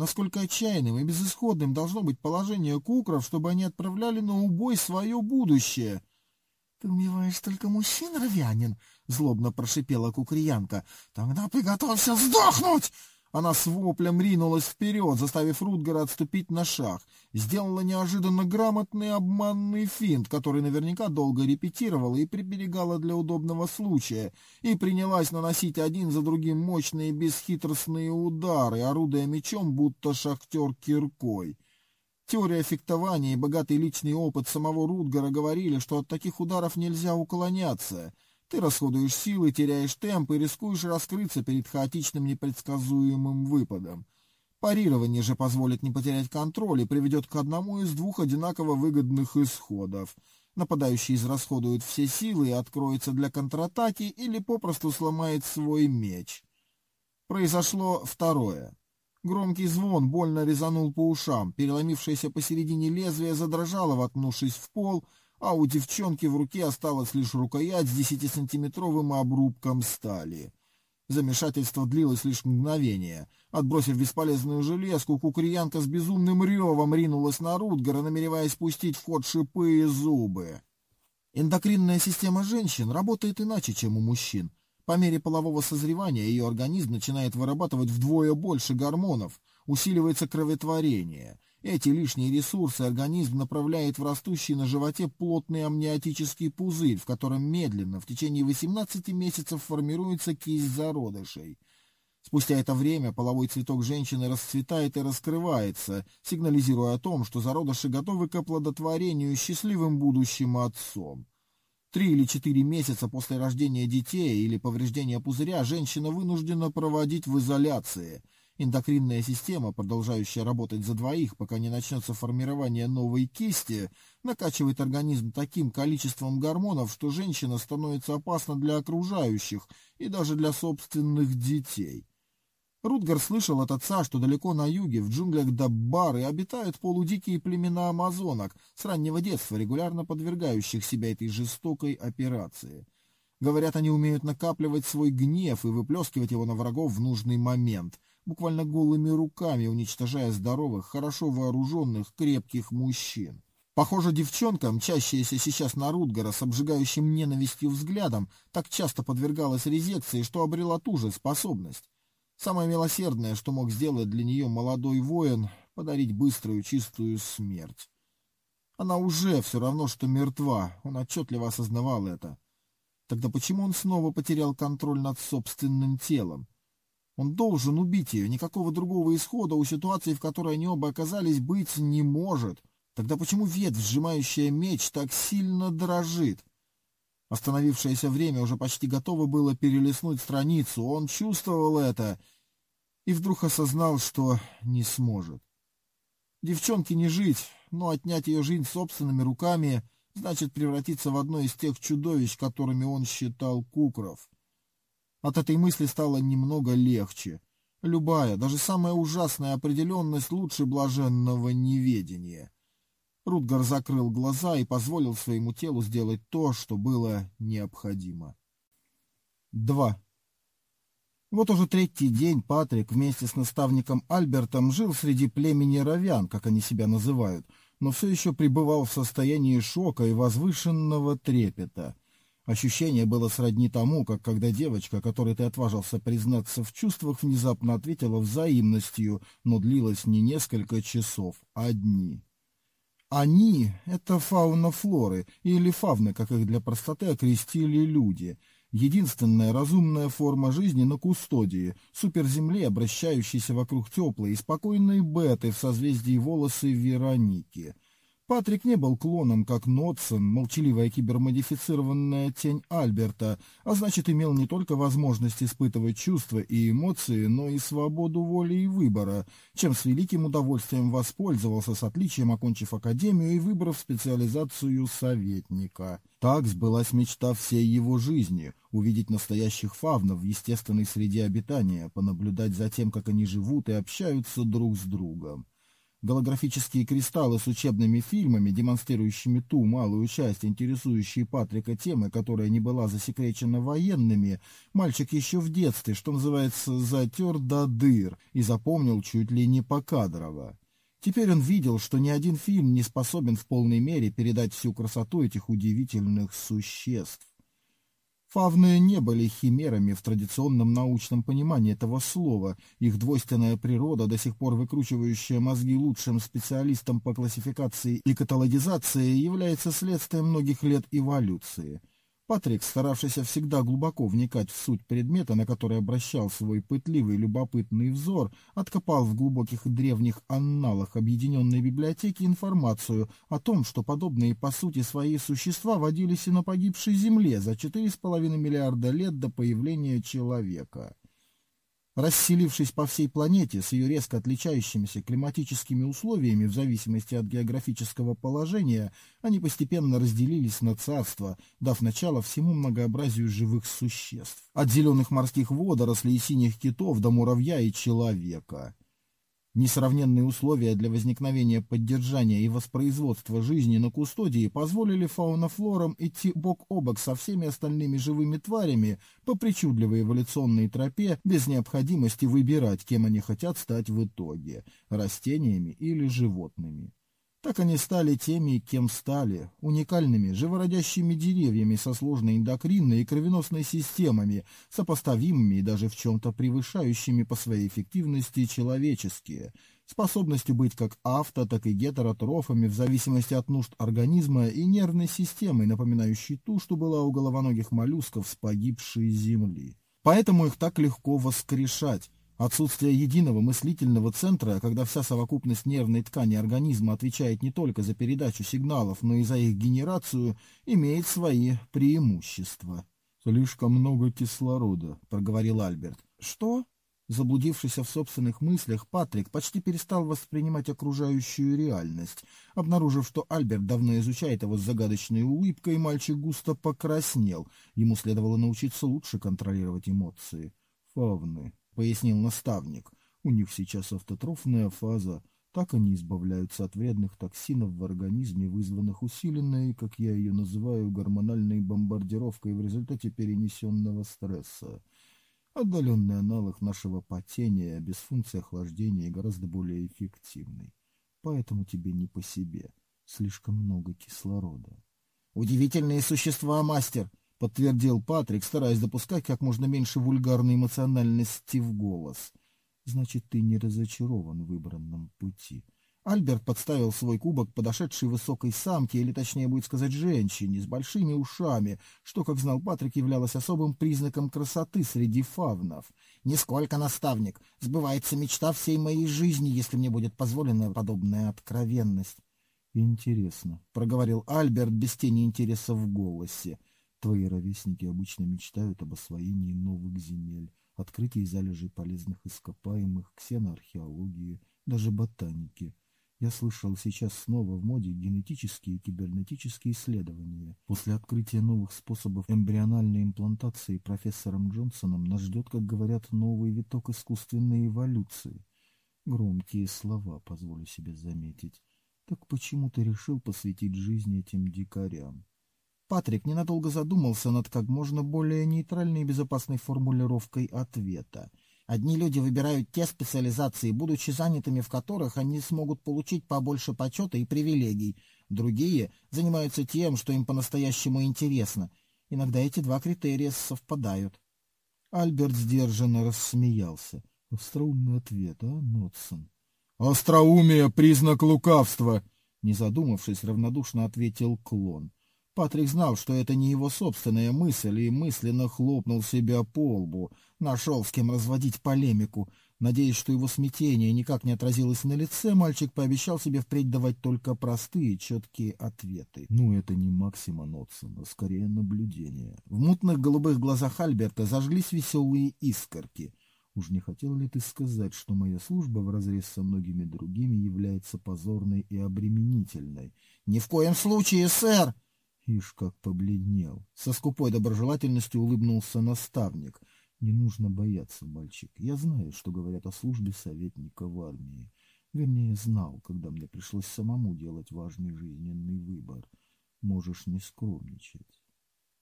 Насколько отчаянным и безысходным должно быть положение кукров, чтобы они отправляли на убой свое будущее. — Ты убиваешь только мужчин, ровянин? — злобно прошипела кукриянка. — Тогда приготовься сдохнуть! Она с воплем ринулась вперед, заставив Рутгара отступить на шаг. Сделала неожиданно грамотный обманный финт, который наверняка долго репетировала и приберегала для удобного случая, и принялась наносить один за другим мощные бесхитростные удары, орудуя мечом, будто шахтер киркой. Теория фехтования и богатый личный опыт самого Рутгара говорили, что от таких ударов нельзя уклоняться — ты расходуешь силы, теряешь темп и рискуешь раскрыться перед хаотичным непредсказуемым выпадом. Парирование же позволит не потерять контроль и приведет к одному из двух одинаково выгодных исходов. Нападающий израсходует все силы и откроется для контратаки или попросту сломает свой меч. Произошло второе. Громкий звон больно резанул по ушам, переломившееся посередине лезвие задрожало, воткнувшись в пол — а у девчонки в руке осталась лишь рукоять с десятисантиметровым обрубком стали. Замешательство длилось лишь мгновение. Отбросив бесполезную железку, кукурьянка с безумным ревом ринулась на Рутгара, намереваясь пустить в ход шипы и зубы. Эндокринная система женщин работает иначе, чем у мужчин. По мере полового созревания ее организм начинает вырабатывать вдвое больше гормонов, усиливается кроветворение. Эти лишние ресурсы организм направляет в растущий на животе плотный амниотический пузырь, в котором медленно в течение 18 месяцев формируется кисть зародышей. Спустя это время половой цветок женщины расцветает и раскрывается, сигнализируя о том, что зародыши готовы к оплодотворению счастливым будущим отцом. Три или четыре месяца после рождения детей или повреждения пузыря женщина вынуждена проводить в изоляции. Эндокринная система, продолжающая работать за двоих, пока не начнется формирование новой кисти, накачивает организм таким количеством гормонов, что женщина становится опасна для окружающих и даже для собственных детей. Рутгар слышал от отца, что далеко на юге, в джунглях Даббары, обитают полудикие племена амазонок, с раннего детства регулярно подвергающих себя этой жестокой операции. Говорят, они умеют накапливать свой гнев и выплескивать его на врагов в нужный момент, буквально голыми руками уничтожая здоровых, хорошо вооруженных, крепких мужчин. Похоже, девчонка, мчащаяся сейчас на Рутгара с обжигающим ненавистью взглядом, так часто подвергалась резекции, что обрела ту же способность. Самое милосердное, что мог сделать для нее молодой воин, подарить быструю чистую смерть. Она уже все равно, что мертва, он отчетливо осознавал это. Тогда почему он снова потерял контроль над собственным телом? Он должен убить ее, никакого другого исхода у ситуации, в которой они оба оказались, быть не может. Тогда почему ветвь, сжимающая меч, так сильно дрожит? Остановившееся время уже почти готово было перелистнуть страницу. Он чувствовал это и вдруг осознал, что не сможет. Девчонке не жить, но отнять ее жизнь собственными руками значит превратиться в одно из тех чудовищ, которыми он считал Кукров. От этой мысли стало немного легче. Любая, даже самая ужасная определенность лучше блаженного неведения. Рутгар закрыл глаза и позволил своему телу сделать то, что было необходимо. 2. Вот уже третий день Патрик вместе с наставником Альбертом жил среди племени ровян, как они себя называют, но все еще пребывал в состоянии шока и возвышенного трепета. Ощущение было сродни тому, как когда девочка, которой ты отважился признаться в чувствах, внезапно ответила взаимностью, но длилось не несколько часов, а дни. Они — это фауна флоры, или фавны, как их для простоты окрестили люди. Единственная разумная форма жизни на Кустодии, суперземле, обращающейся вокруг теплой и спокойной беты в созвездии волосы Вероники — Патрик не был клоном, как Нотсон, молчаливая кибермодифицированная тень Альберта, а значит имел не только возможность испытывать чувства и эмоции, но и свободу воли и выбора, чем с великим удовольствием воспользовался с отличием, окончив академию и выбрав специализацию советника. Так сбылась мечта всей его жизни — увидеть настоящих фавнов в естественной среде обитания, понаблюдать за тем, как они живут и общаются друг с другом. Голографические кристаллы с учебными фильмами, демонстрирующими ту малую часть, интересующей Патрика темы, которая не была засекречена военными, мальчик еще в детстве, что называется, затер до дыр и запомнил чуть ли не покадрово. Теперь он видел, что ни один фильм не способен в полной мере передать всю красоту этих удивительных существ. Фавны не были химерами в традиционном научном понимании этого слова. Их двойственная природа, до сих пор выкручивающая мозги лучшим специалистам по классификации и каталогизации, является следствием многих лет эволюции. Патрик, старавшийся всегда глубоко вникать в суть предмета, на который обращал свой пытливый любопытный взор, откопал в глубоких древних анналах Объединенной библиотеки информацию о том, что подобные по сути свои существа водились и на погибшей Земле за 4,5 миллиарда лет до появления человека. Расселившись по всей планете с ее резко отличающимися климатическими условиями в зависимости от географического положения, они постепенно разделились на царства, дав начало всему многообразию живых существ. От зеленых морских водорослей и синих китов до муравья и человека. Несравненные условия для возникновения, поддержания и воспроизводства жизни на кустодии позволили фаунофлорам идти бок о бок со всеми остальными живыми тварями по причудливой эволюционной тропе без необходимости выбирать, кем они хотят стать в итоге – растениями или животными. Так они стали теми, кем стали, уникальными, живородящими деревьями со сложной эндокринной и кровеносной системами, сопоставимыми и даже в чем-то превышающими по своей эффективности человеческие, способностью быть как авто, так и гетеротрофами в зависимости от нужд организма и нервной системой, напоминающей ту, что была у головоногих моллюсков с погибшей земли. Поэтому их так легко воскрешать, Отсутствие единого мыслительного центра, когда вся совокупность нервной ткани организма отвечает не только за передачу сигналов, но и за их генерацию, имеет свои преимущества. «Слишком много кислорода», — проговорил Альберт. «Что?» Заблудившись в собственных мыслях, Патрик почти перестал воспринимать окружающую реальность. Обнаружив, что Альберт давно изучает его с загадочной улыбкой, мальчик густо покраснел. Ему следовало научиться лучше контролировать эмоции. «Фавны», — пояснил наставник. «У них сейчас автотрофная фаза. Так они избавляются от вредных токсинов в организме, вызванных усиленной, как я ее называю, гормональной бомбардировкой в результате перенесенного стресса. Отдаленный аналог нашего потения без функции охлаждения гораздо более эффективный. Поэтому тебе не по себе. Слишком много кислорода. «Удивительные существа, мастер!» Подтвердил Патрик, стараясь допускать как можно меньше вульгарной эмоциональности в голос. Значит, ты не разочарован в выбранном пути. Альберт подставил свой кубок подошедшей высокой самке, или точнее будет сказать женщине, с большими ушами, что, как знал Патрик, являлось особым признаком красоты среди фавнов. «Нисколько, наставник! Сбывается мечта всей моей жизни, если мне будет позволена подобная откровенность». «Интересно», — проговорил Альберт без тени интереса в голосе. Твои ровесники обычно мечтают об освоении новых земель, открытии залежей полезных ископаемых, ксеноархеологии, даже ботаники. Я слышал, сейчас снова в моде генетические и кибернетические исследования. После открытия новых способов эмбриональной имплантации профессором Джонсоном нас ждет, как говорят, новый виток искусственной эволюции. Громкие слова, позволю себе заметить. Так почему ты решил посвятить жизнь этим дикарям? Патрик ненадолго задумался над как можно более нейтральной и безопасной формулировкой ответа. Одни люди выбирают те специализации, будучи занятыми в которых они смогут получить побольше почета и привилегий. Другие занимаются тем, что им по-настоящему интересно. Иногда эти два критерия совпадают. Альберт сдержанно рассмеялся. Остроумный ответ, а, Нотсон? «Остроумие — признак лукавства!» Не задумавшись, равнодушно ответил клон. Патрик знал, что это не его собственная мысль, и мысленно хлопнул себя по лбу. Нашел с кем разводить полемику. Надеясь, что его смятение никак не отразилось на лице, мальчик пообещал себе впредь давать только простые, четкие ответы. «Ну, это не Максима Нотсона, скорее наблюдение». В мутных голубых глазах Альберта зажглись веселые искорки. «Уж не хотел ли ты сказать, что моя служба вразрез со многими другими является позорной и обременительной?» «Ни в коем случае, сэр!» Ишь, как побледнел. Со скупой доброжелательностью улыбнулся наставник. Не нужно бояться, мальчик. Я знаю, что говорят о службе советника в армии. Вернее, знал, когда мне пришлось самому делать важный жизненный выбор. Можешь не скромничать.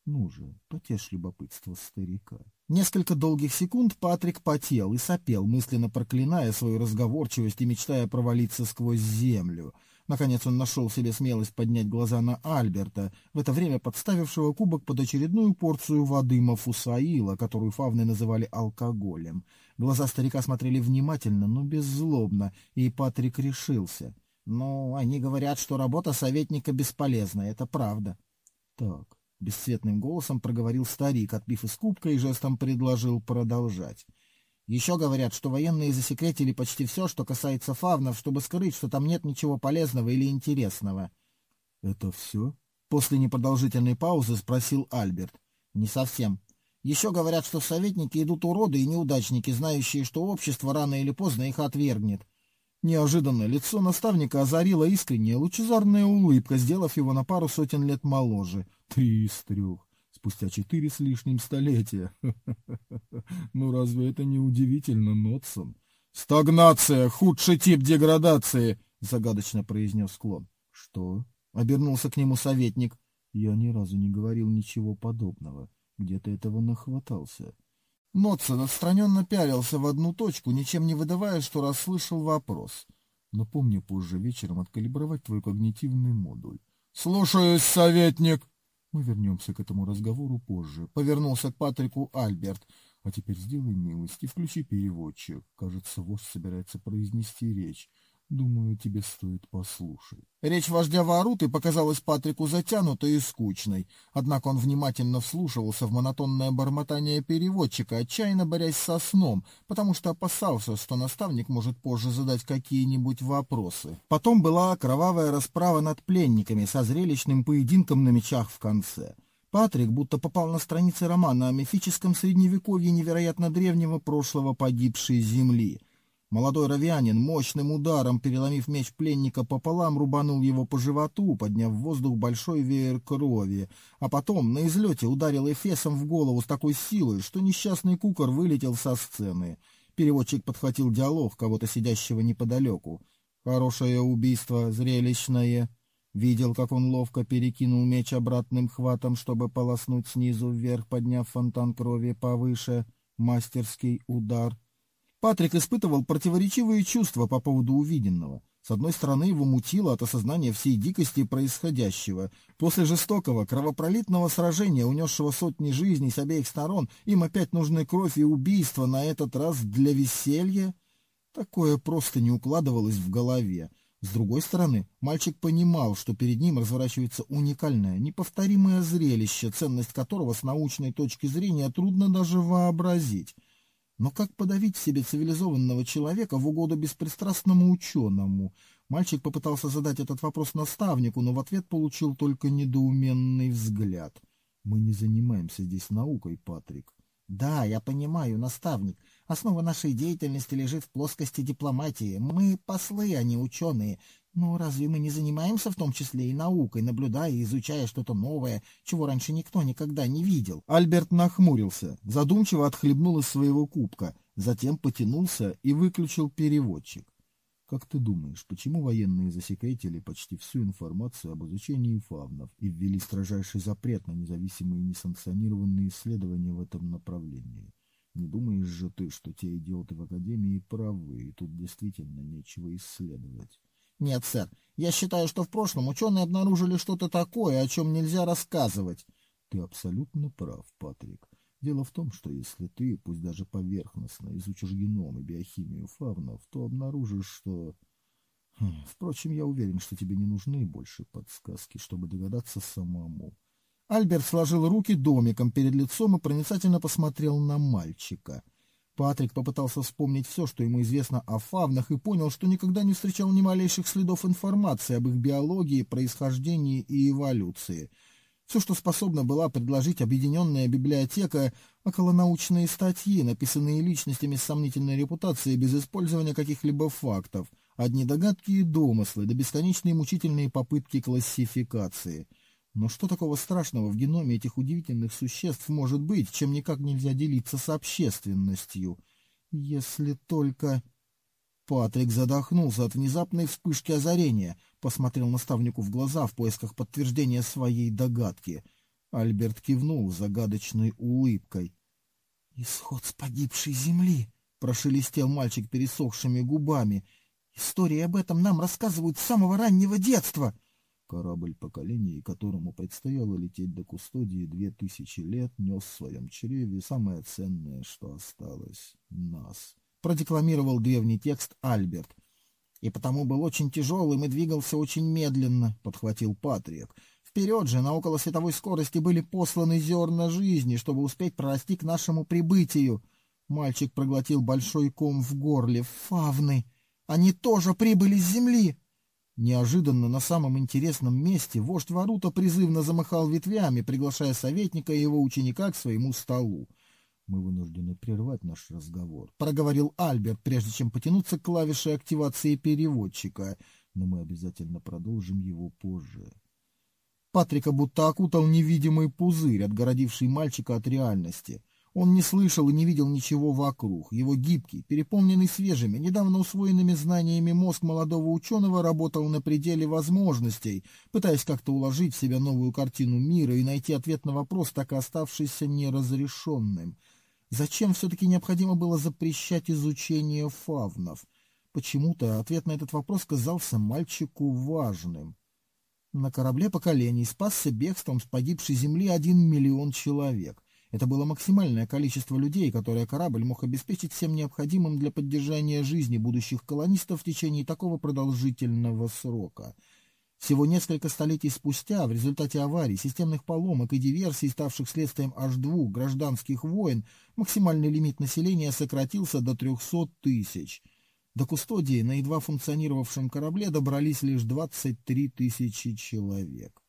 Ну же, потешь любопытство старика. Несколько долгих секунд Патрик потел и сопел, мысленно проклиная свою разговорчивость и мечтая провалиться сквозь землю — Наконец он нашел себе смелость поднять глаза на Альберта, в это время подставившего кубок под очередную порцию воды Мафусаила, которую фавны называли алкоголем. Глаза старика смотрели внимательно, но беззлобно, и Патрик решился. «Ну, они говорят, что работа советника бесполезна, это правда». «Так», — бесцветным голосом проговорил старик, отпив из кубка и жестом предложил продолжать. Еще говорят, что военные засекретили почти все, что касается фавнов, чтобы скрыть, что там нет ничего полезного или интересного. — Это все? — после непродолжительной паузы спросил Альберт. — Не совсем. Еще говорят, что советники идут уроды и неудачники, знающие, что общество рано или поздно их отвергнет. Неожиданно лицо наставника озарила искренняя лучезарная улыбка, сделав его на пару сотен лет моложе. Три из трех спустя четыре с лишним столетия. (laughs) Ну разве это не удивительно, Нотсон? «Стагнация — худший тип деградации», — загадочно произнес Клон. «Что?» — обернулся к нему советник. «Я ни разу не говорил ничего подобного. Где ты этого нахватался?» Нотсон отстраненно пялился в одну точку, ничем не выдавая, что расслышал вопрос. «Но помни позже вечером откалибровать твой когнитивный модуль». «Слушаюсь, советник!» «Мы вернемся к этому разговору позже», — повернулся к Патрику Альберт. А теперь сделай милость и включи переводчик. Кажется, вождь собирается произнести речь. Думаю, тебе стоит послушать. Речь вождя Варуты показалась Патрику затянутой и скучной, однако он внимательно вслушивался в монотонное бормотание переводчика, отчаянно борясь со сном, потому что опасался, что наставник может позже задать какие-нибудь вопросы. Потом была кровавая расправа над пленниками со зрелищным поединком на мечах в конце. Патрик будто попал на страницы романа о мифическом средневековье невероятно древнего прошлого погибшей земли. Молодой равянин мощным ударом, переломив меч пленника пополам, рубанул его по животу, подняв в воздух большой веер крови, а потом на излете ударил эфесом в голову с такой силой, что несчастный кукор вылетел со сцены. Переводчик подхватил диалог кого-то сидящего неподалеку. «Хорошее убийство, зрелищное». Видел, как он ловко перекинул меч обратным хватом, чтобы полоснуть снизу вверх, подняв фонтан крови повыше. Мастерский удар. Патрик испытывал противоречивые чувства по поводу увиденного. С одной стороны, его мутило от осознания всей дикости происходящего. После жестокого, кровопролитного сражения, унесшего сотни жизней с обеих сторон, им опять нужны кровь и убийство, на этот раз для веселья. Такое просто не укладывалось в голове. С другой стороны, мальчик понимал, что перед ним разворачивается уникальное, неповторимое зрелище, ценность которого с научной точки зрения трудно даже вообразить. Но как подавить в себе цивилизованного человека в угоду беспристрастному ученому? Мальчик попытался задать этот вопрос наставнику, но в ответ получил только недоуменный взгляд. «Мы не занимаемся здесь наукой, Патрик». «Да, я понимаю, наставник. Основа нашей деятельности лежит в плоскости дипломатии. Мы послы, а не ученые. Но разве мы не занимаемся в том числе и наукой, наблюдая и изучая что-то новое, чего раньше никто никогда не видел? Альберт нахмурился, задумчиво отхлебнул из своего кубка, затем потянулся и выключил переводчик. Как ты думаешь, почему военные засекретили почти всю информацию об изучении фавнов и ввели строжайший запрет на независимые несанкционированные исследования в этом направлении? Не думаешь же ты, что те идиоты в Академии правы, и тут действительно нечего исследовать? Нет, сэр. Я считаю, что в прошлом ученые обнаружили что-то такое, о чем нельзя рассказывать. Ты абсолютно прав, Патрик. Дело в том, что если ты, пусть даже поверхностно, изучишь геном и биохимию фавнов, то обнаружишь, что... Хм, впрочем, я уверен, что тебе не нужны больше подсказки, чтобы догадаться самому. Альберт сложил руки домиком перед лицом и проницательно посмотрел на мальчика. Патрик попытался вспомнить все, что ему известно о фавнах, и понял, что никогда не встречал ни малейших следов информации об их биологии, происхождении и эволюции. Все, что способна была предложить объединенная библиотека, околонаучные статьи, написанные личностями с сомнительной репутацией без использования каких-либо фактов, одни догадки и домыслы, да бесконечные мучительные попытки классификации — но что такого страшного в геноме этих удивительных существ может быть, чем никак нельзя делиться с общественностью? Если только... Патрик задохнулся от внезапной вспышки озарения, посмотрел наставнику в глаза в поисках подтверждения своей догадки. Альберт кивнул загадочной улыбкой. «Исход с погибшей земли!» — прошелестел мальчик пересохшими губами. «Истории об этом нам рассказывают с самого раннего детства!» Корабль поколения, которому предстояло лететь до Кустодии две тысячи лет, нес в своем чреве самое ценное, что осталось — нас. Продекламировал древний текст Альберт. И потому был очень тяжелым и двигался очень медленно, — подхватил Патрик. Вперед же, на околосветовой скорости были посланы зерна жизни, чтобы успеть прорасти к нашему прибытию. Мальчик проглотил большой ком в горле. Фавны! Они тоже прибыли с земли! Неожиданно на самом интересном месте вождь Варута призывно замахал ветвями, приглашая советника и его ученика к своему столу. «Мы вынуждены прервать наш разговор», — проговорил Альберт, прежде чем потянуться к клавише активации переводчика. «Но мы обязательно продолжим его позже». Патрика будто окутал невидимый пузырь, отгородивший мальчика от реальности. Он не слышал и не видел ничего вокруг. Его гибкий, переполненный свежими, недавно усвоенными знаниями мозг молодого ученого работал на пределе возможностей, пытаясь как-то уложить в себя новую картину мира и найти ответ на вопрос, так и оставшийся неразрешенным. Зачем все-таки необходимо было запрещать изучение фавнов? Почему-то ответ на этот вопрос казался мальчику важным. На корабле поколений спасся бегством с погибшей земли один миллион человек. Это было максимальное количество людей, которое корабль мог обеспечить всем необходимым для поддержания жизни будущих колонистов в течение такого продолжительного срока. Всего несколько столетий спустя, в результате аварий, системных поломок и диверсий, ставших следствием аж двух гражданских войн, максимальный лимит населения сократился до 300 тысяч. До кустодии на едва функционировавшем корабле добрались лишь 23 тысячи человек.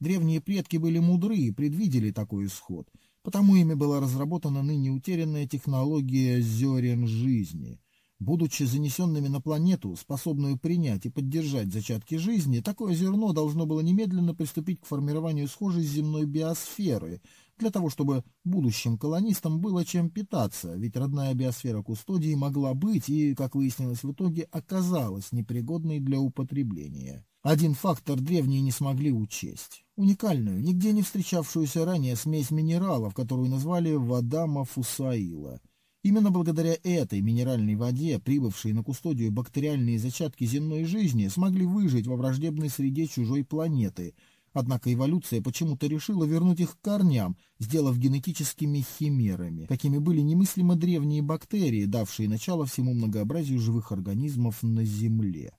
Древние предки были мудры и предвидели такой исход – Потому ими была разработана ныне утерянная технология зерен жизни. Будучи занесенными на планету, способную принять и поддержать зачатки жизни, такое зерно должно было немедленно приступить к формированию схожей с земной биосферы, для того, чтобы будущим колонистам было чем питаться, ведь родная биосфера Кустодии могла быть и, как выяснилось в итоге, оказалась непригодной для употребления. Один фактор древние не смогли учесть. Уникальную, нигде не встречавшуюся ранее смесь минералов, которую назвали «вода Мафусаила». Именно благодаря этой минеральной воде, прибывшие на кустодию бактериальные зачатки земной жизни, смогли выжить во враждебной среде чужой планеты. Однако эволюция почему-то решила вернуть их к корням, сделав генетическими химерами, какими были немыслимо древние бактерии, давшие начало всему многообразию живых организмов на Земле.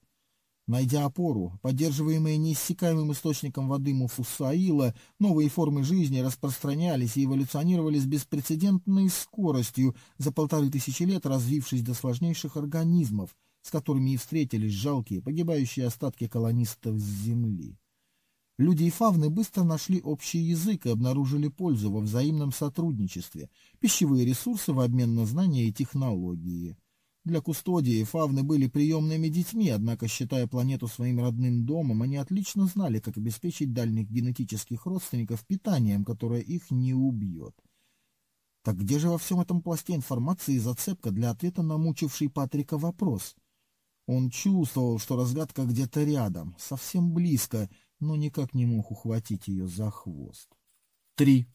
Найдя опору, поддерживаемые неиссякаемым источником воды Муфусаила, новые формы жизни распространялись и эволюционировали с беспрецедентной скоростью, за полторы тысячи лет развившись до сложнейших организмов, с которыми и встретились жалкие, погибающие остатки колонистов с Земли. Люди и фавны быстро нашли общий язык и обнаружили пользу во взаимном сотрудничестве, пищевые ресурсы в обмен на знания и технологии. Для кустодии фавны были приемными детьми, однако, считая планету своим родным домом, они отлично знали, как обеспечить дальних генетических родственников питанием, которое их не убьет. Так где же во всем этом пласте информации зацепка для ответа на мучивший Патрика вопрос? Он чувствовал, что разгадка где-то рядом, совсем близко, но никак не мог ухватить ее за хвост. Три.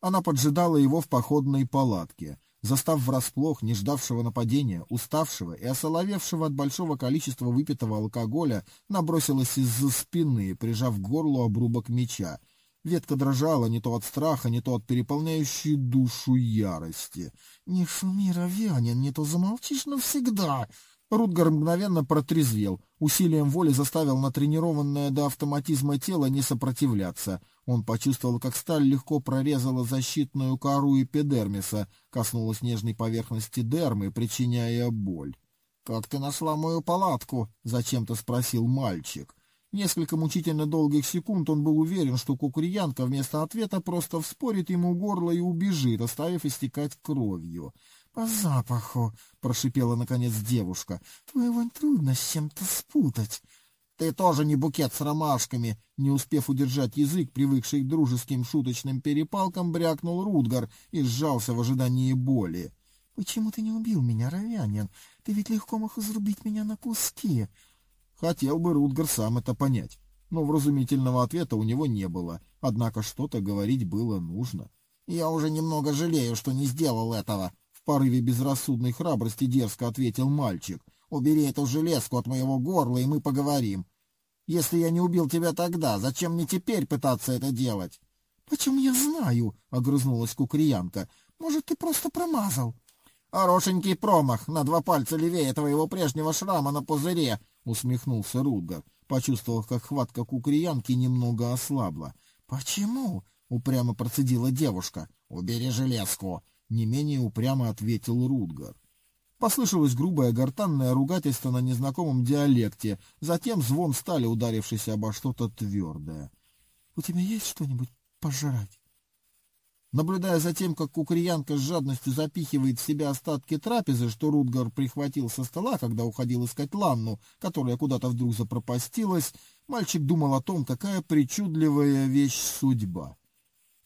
Она поджидала его в походной палатке — застав врасплох не ждавшего нападения, уставшего и осоловевшего от большого количества выпитого алкоголя, набросилась из-за спины, прижав к горлу обрубок меча. Ветка дрожала не то от страха, не то от переполняющей душу ярости. — Не шуми, Равянин, не то замолчишь навсегда! Рутгар мгновенно протрезвел, усилием воли заставил натренированное до автоматизма тело не сопротивляться. Он почувствовал, как сталь легко прорезала защитную кору эпидермиса, коснулась нежной поверхности дермы, причиняя боль. — Как ты нашла мою палатку? — зачем-то спросил мальчик. Несколько мучительно долгих секунд он был уверен, что кукурьянка вместо ответа просто вспорит ему горло и убежит, оставив истекать кровью. — По запаху, — прошипела наконец девушка. — Твою вонь трудно с чем-то спутать. — Ты тоже не букет с ромашками. Не успев удержать язык, привыкший к дружеским шуточным перепалкам, брякнул Рудгар и сжался в ожидании боли. — Почему ты не убил меня, Равянин? Ты ведь легко мог изрубить меня на куски. Хотел бы Рудгар сам это понять, но вразумительного ответа у него не было, однако что-то говорить было нужно. — Я уже немного жалею, что не сделал этого, в порыве безрассудной храбрости дерзко ответил мальчик. «Убери эту железку от моего горла, и мы поговорим. Если я не убил тебя тогда, зачем мне теперь пытаться это делать?» «Почему я знаю?» — огрызнулась кукриянка. «Может, ты просто промазал?» «Хорошенький промах на два пальца левее твоего прежнего шрама на пузыре!» — усмехнулся Рудгар, почувствовав, как хватка кукриянки немного ослабла. «Почему?» — упрямо процедила девушка. «Убери железку!» не менее упрямо ответил Рудгар. Послышалось грубое гортанное ругательство на незнакомом диалекте, затем звон стали, ударившийся обо что-то твердое. — У тебя есть что-нибудь пожрать? Наблюдая за тем, как кукриянка с жадностью запихивает в себя остатки трапезы, что Рудгар прихватил со стола, когда уходил искать Ланну, которая куда-то вдруг запропастилась, мальчик думал о том, какая причудливая вещь судьба.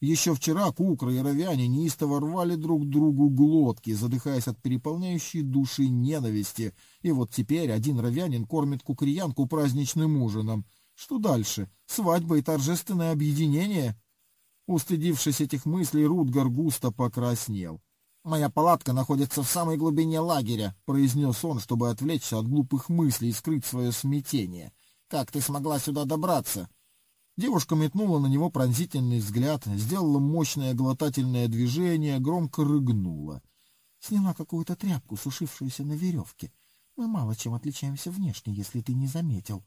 Еще вчера кукры и ровяне неистово рвали друг другу глотки, задыхаясь от переполняющей души ненависти. И вот теперь один ровянин кормит кукриянку праздничным ужином. Что дальше? Свадьба и торжественное объединение? Устыдившись этих мыслей, Рутгар густо покраснел. «Моя палатка находится в самой глубине лагеря», — произнес он, чтобы отвлечься от глупых мыслей и скрыть свое смятение. «Как ты смогла сюда добраться?» Девушка метнула на него пронзительный взгляд, сделала мощное глотательное движение, громко рыгнула. «Сняла какую-то тряпку, сушившуюся на веревке. Мы мало чем отличаемся внешне, если ты не заметил».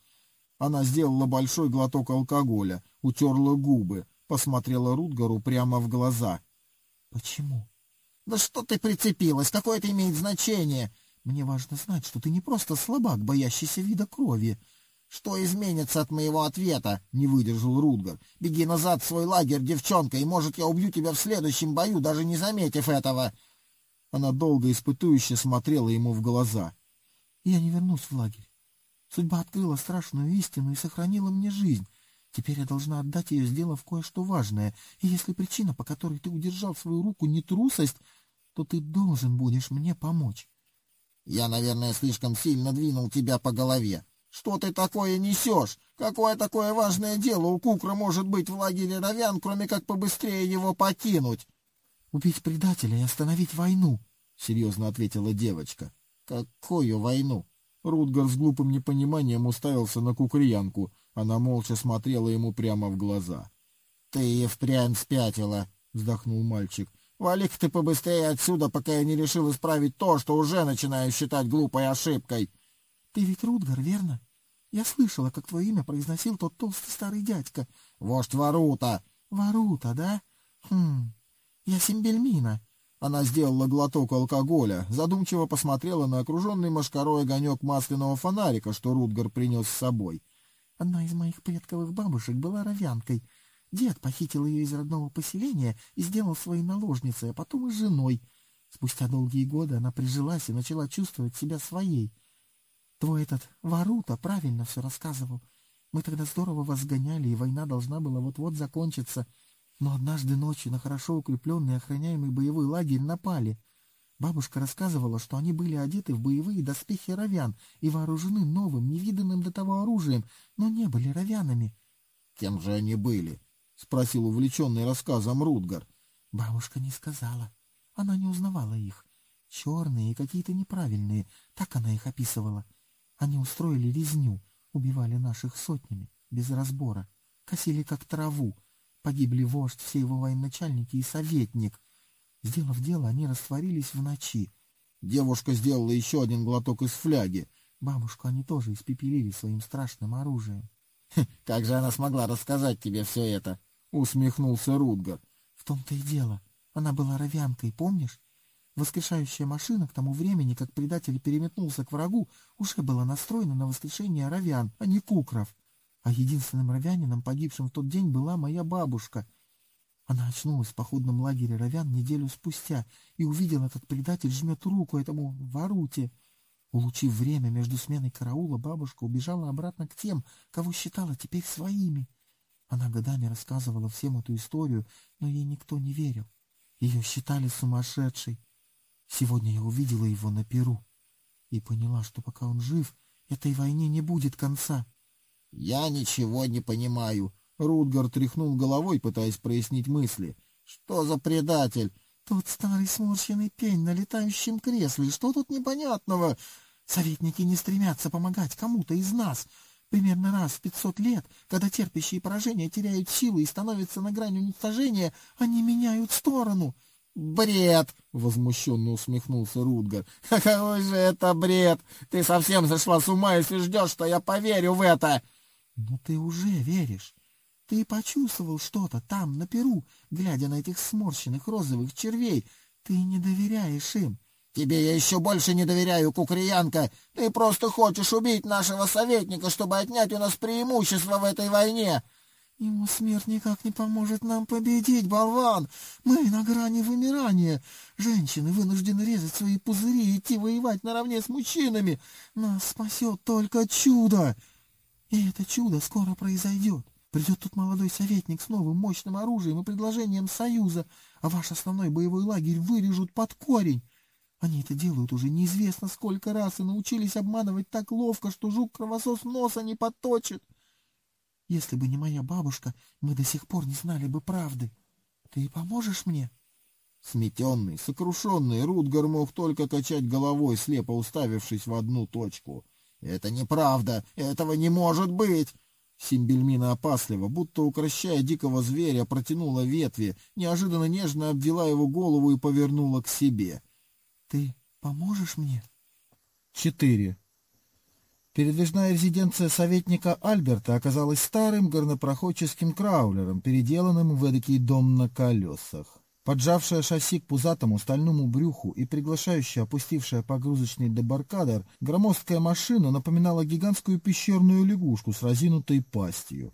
Она сделала большой глоток алкоголя, утерла губы, посмотрела Рутгару прямо в глаза. «Почему?» «Да что ты прицепилась? Какое это имеет значение?» «Мне важно знать, что ты не просто слабак, боящийся вида крови». «Что изменится от моего ответа?» — не выдержал Рутгар. «Беги назад в свой лагерь, девчонка, и, может, я убью тебя в следующем бою, даже не заметив этого!» Она долго испытующе смотрела ему в глаза. «Я не вернусь в лагерь. Судьба открыла страшную истину и сохранила мне жизнь. Теперь я должна отдать ее, сделав кое-что важное. И если причина, по которой ты удержал свою руку, не трусость, то ты должен будешь мне помочь. Я, наверное, слишком сильно двинул тебя по голове. Что ты такое несешь? Какое такое важное дело у Кукра может быть в лагере Равян, кроме как побыстрее его покинуть? Убить предателя и остановить войну, — серьезно ответила девочка. Какую войну? Рутгар с глупым непониманием уставился на кукриянку. Она молча смотрела ему прямо в глаза. — Ты и впрямь спятила, — вздохнул мальчик. — вали ты побыстрее отсюда, пока я не решил исправить то, что уже начинаю считать глупой ошибкой. — Ты ведь Рутгар, верно? Я слышала, как твое имя произносил тот толстый старый дядька. — Вождь Варута. — Варута, да? Хм, я Симбельмина. Она сделала глоток алкоголя, задумчиво посмотрела на окруженный машкарой огонек масляного фонарика, что Рутгар принес с собой. Одна из моих предковых бабушек была ровянкой. Дед похитил ее из родного поселения и сделал своей наложницей, а потом и женой. Спустя долгие годы она прижилась и начала чувствовать себя своей. Твой этот Варута правильно все рассказывал. Мы тогда здорово вас сгоняли, и война должна была вот-вот закончиться. Но однажды ночью на хорошо укрепленный охраняемый боевой лагерь напали. Бабушка рассказывала, что они были одеты в боевые доспехи ровян и вооружены новым, невиданным до того оружием, но не были ровянами. — Кем же они были? — спросил увлеченный рассказом Рутгар. Бабушка не сказала. Она не узнавала их. Черные и какие-то неправильные, так она их описывала. Они устроили резню, убивали наших сотнями, без разбора, косили как траву. Погибли вождь, все его военачальники и советник — Сделав дело, они растворились в ночи. Девушка сделала еще один глоток из фляги. Бабушку они тоже испепелили своим страшным оружием. — Как же она смогла рассказать тебе все это? — усмехнулся Рутгар. — В том-то и дело. Она была ровянкой, помнишь? Воскрешающая машина к тому времени, как предатель переметнулся к врагу, уже была настроена на воскрешение ровян, а не кукров. А единственным ровянином, погибшим в тот день, была моя бабушка — она очнулась в походном лагере Ровян неделю спустя и увидела, как предатель жмет руку этому Варуте. Улучив время между сменой караула, бабушка убежала обратно к тем, кого считала теперь своими. Она годами рассказывала всем эту историю, но ей никто не верил. Ее считали сумасшедшей. Сегодня я увидела его на Перу и поняла, что пока он жив, этой войне не будет конца. — Я ничего не понимаю, Рутгар тряхнул головой, пытаясь прояснить мысли. «Что за предатель?» «Тот старый сморщенный пень на летающем кресле. Что тут непонятного? Советники не стремятся помогать кому-то из нас. Примерно раз в пятьсот лет, когда терпящие поражения теряют силы и становятся на грани уничтожения, они меняют сторону». «Бред!» — возмущенно усмехнулся Рутгар. (laughs) «Какой же это бред! Ты совсем зашла с ума, если ждешь, что я поверю в это!» «Но ты уже веришь. Ты почувствовал что-то там, на Перу, глядя на этих сморщенных розовых червей. Ты не доверяешь им. Тебе я еще больше не доверяю, кукриянка. Ты просто хочешь убить нашего советника, чтобы отнять у нас преимущество в этой войне. Ему смерть никак не поможет нам победить, болван. Мы на грани вымирания. Женщины вынуждены резать свои пузыри и идти воевать наравне с мужчинами. Нас спасет только чудо. И это чудо скоро произойдет. Придет тут молодой советник с новым мощным оружием и предложением союза, а ваш основной боевой лагерь вырежут под корень. Они это делают уже неизвестно сколько раз и научились обманывать так ловко, что жук-кровосос носа не подточит. Если бы не моя бабушка, мы до сих пор не знали бы правды. Ты поможешь мне?» Сметенный, сокрушенный, Рутгар мог только качать головой, слепо уставившись в одну точку. «Это неправда! Этого не может быть!» Симбельмина опасливо, будто укращая дикого зверя, протянула ветви, неожиданно нежно обвела его голову и повернула к себе. «Ты поможешь мне?» Четыре. Передвижная резиденция советника Альберта оказалась старым горнопроходческим краулером, переделанным в эдакий дом на колесах. Поджавшая шасси к пузатому стальному брюху и приглашающая опустившая погрузочный дебаркадер, громоздкая машина напоминала гигантскую пещерную лягушку с разинутой пастью.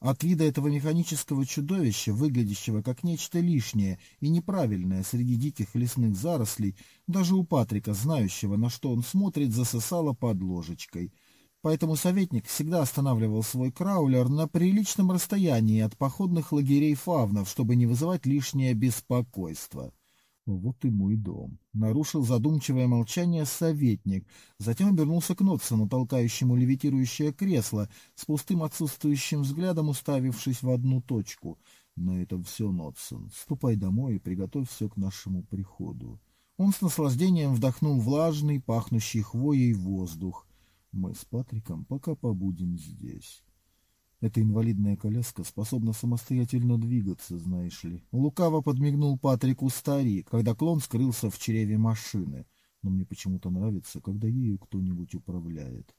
От вида этого механического чудовища, выглядящего как нечто лишнее и неправильное среди диких лесных зарослей, даже у Патрика, знающего, на что он смотрит, засосало под ложечкой. Поэтому советник всегда останавливал свой краулер на приличном расстоянии от походных лагерей фавнов, чтобы не вызывать лишнее беспокойство. Вот и мой дом. Нарушил задумчивое молчание советник, затем обернулся к Нотсону, толкающему левитирующее кресло, с пустым отсутствующим взглядом уставившись в одну точку. На этом все, Нотсон. Ступай домой и приготовь все к нашему приходу. Он с наслаждением вдохнул влажный, пахнущий хвоей воздух. Мы с Патриком пока побудем здесь. Эта инвалидная коляска способна самостоятельно двигаться, знаешь ли. Лукаво подмигнул Патрику старик, когда клон скрылся в чреве машины. Но мне почему-то нравится, когда ею кто-нибудь управляет.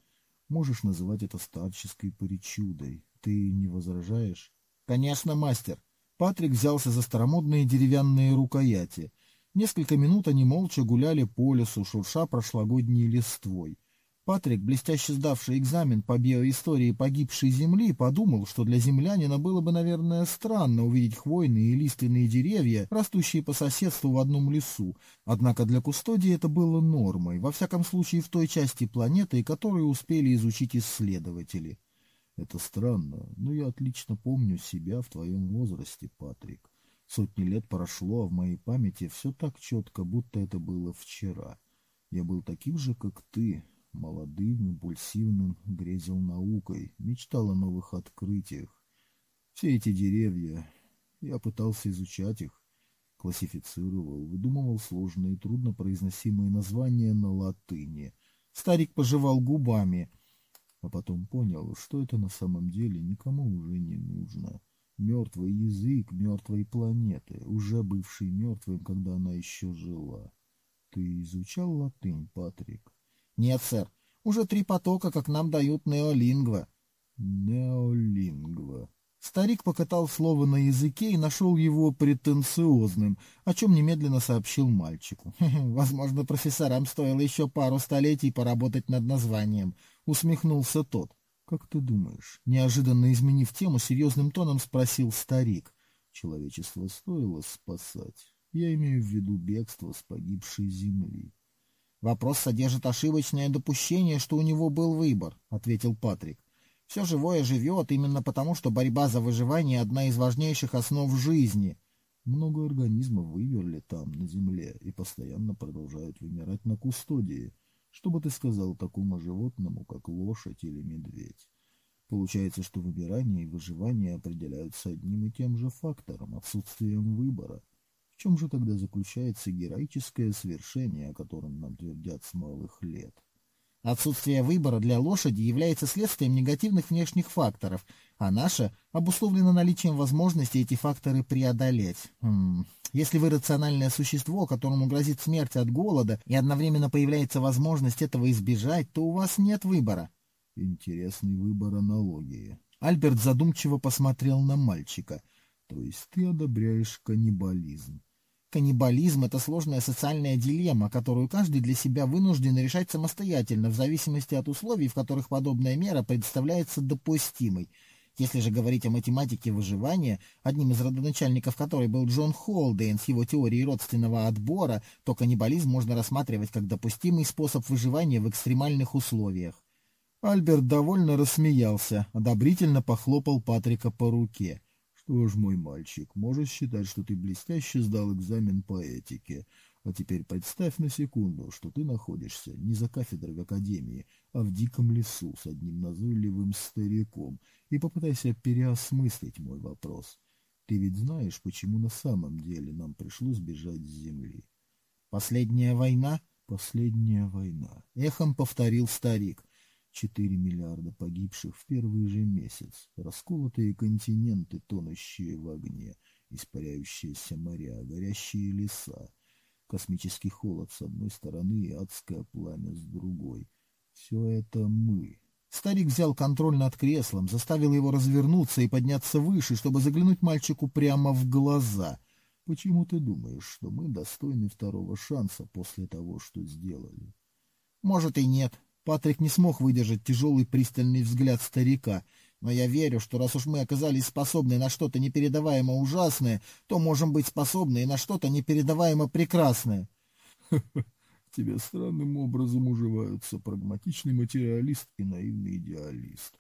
Можешь называть это старческой причудой. Ты не возражаешь? Конечно, мастер. Патрик взялся за старомодные деревянные рукояти. Несколько минут они молча гуляли по лесу, шурша прошлогодней листвой. Патрик, блестяще сдавший экзамен по биоистории погибшей Земли, подумал, что для землянина было бы, наверное, странно увидеть хвойные и лиственные деревья, растущие по соседству в одном лесу. Однако для кустодии это было нормой, во всяком случае в той части планеты, которую успели изучить исследователи. Это странно, но я отлично помню себя в твоем возрасте, Патрик. Сотни лет прошло, а в моей памяти все так четко, будто это было вчера. Я был таким же, как ты, Молодым, импульсивным, грезил наукой, мечтал о новых открытиях. Все эти деревья, я пытался изучать их, классифицировал, выдумывал сложные и труднопроизносимые названия на латыни. Старик пожевал губами, а потом понял, что это на самом деле никому уже не нужно. Мертвый язык мертвой планеты, уже бывший мертвым, когда она еще жила. Ты изучал латынь, Патрик? Нет, сэр. Уже три потока, как нам дают неолингва. Неолингва. Старик покатал слово на языке и нашел его претенциозным, о чем немедленно сообщил мальчику. (laughs) «Возможно, профессорам стоило еще пару столетий поработать над названием», — усмехнулся тот. «Как ты думаешь?» — неожиданно изменив тему, серьезным тоном спросил старик. «Человечество стоило спасать. Я имею в виду бегство с погибшей земли. Вопрос содержит ошибочное допущение, что у него был выбор, ответил Патрик. Все живое живет именно потому, что борьба за выживание – одна из важнейших основ жизни. Много организмов вымерли там, на Земле, и постоянно продолжают вымирать на кустодии. Что бы ты сказал такому животному, как лошадь или медведь? Получается, что выбирание и выживание определяются одним и тем же фактором – отсутствием выбора чем же тогда заключается героическое свершение, о котором нам твердят с малых лет? Отсутствие выбора для лошади является следствием негативных внешних факторов, а наше обусловлено наличием возможности эти факторы преодолеть. Хм. Если вы рациональное существо, которому грозит смерть от голода, и одновременно появляется возможность этого избежать, то у вас нет выбора. Интересный выбор аналогии. Альберт задумчиво посмотрел на мальчика. То есть ты одобряешь каннибализм. Каннибализм – это сложная социальная дилемма, которую каждый для себя вынужден решать самостоятельно, в зависимости от условий, в которых подобная мера представляется допустимой. Если же говорить о математике выживания, одним из родоначальников которой был Джон Холдейн с его теорией родственного отбора, то каннибализм можно рассматривать как допустимый способ выживания в экстремальных условиях. Альберт довольно рассмеялся, одобрительно похлопал Патрика по руке. «Что ж, мой мальчик, можешь считать, что ты блестяще сдал экзамен по этике. А теперь представь на секунду, что ты находишься не за кафедрой в академии, а в диком лесу с одним назойливым стариком, и попытайся переосмыслить мой вопрос. Ты ведь знаешь, почему на самом деле нам пришлось бежать с земли?» «Последняя война?» «Последняя война», — эхом повторил старик. Четыре миллиарда погибших в первый же месяц, расколотые континенты, тонущие в огне, испаряющиеся моря, горящие леса, космический холод с одной стороны и адское пламя с другой. Все это мы. Старик взял контроль над креслом, заставил его развернуться и подняться выше, чтобы заглянуть мальчику прямо в глаза. Почему ты думаешь, что мы достойны второго шанса после того, что сделали? Может и нет, Патрик не смог выдержать тяжелый пристальный взгляд старика, но я верю, что раз уж мы оказались способны на что-то непередаваемо ужасное, то можем быть способны и на что-то непередаваемо прекрасное. (laughs) Тебе странным образом уживаются прагматичный материалист и наивный идеалист.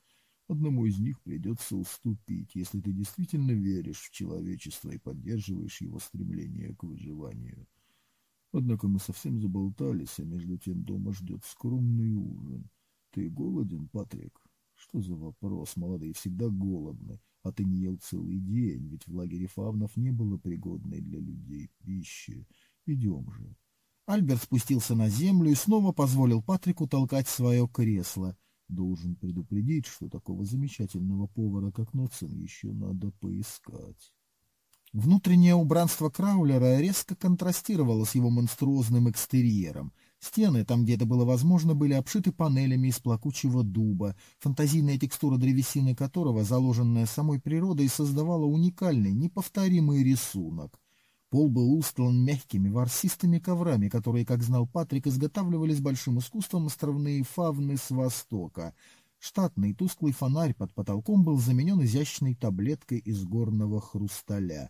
Одному из них придется уступить, если ты действительно веришь в человечество и поддерживаешь его стремление к выживанию. Однако мы совсем заболтались, а между тем дома ждет скромный ужин. Ты голоден, Патрик? Что за вопрос? Молодые всегда голодны, а ты не ел целый день, ведь в лагере фавнов не было пригодной для людей пищи. Идем же. Альберт спустился на землю и снова позволил Патрику толкать свое кресло. Должен предупредить, что такого замечательного повара, как Ноцен, еще надо поискать. Внутреннее убранство Краулера резко контрастировало с его монструозным экстерьером. Стены, там где это было возможно, были обшиты панелями из плакучего дуба, фантазийная текстура древесины которого, заложенная самой природой, создавала уникальный, неповторимый рисунок. Пол был устлан мягкими ворсистыми коврами, которые, как знал Патрик, изготавливались большим искусством островные фавны с востока. Штатный тусклый фонарь под потолком был заменен изящной таблеткой из горного хрусталя.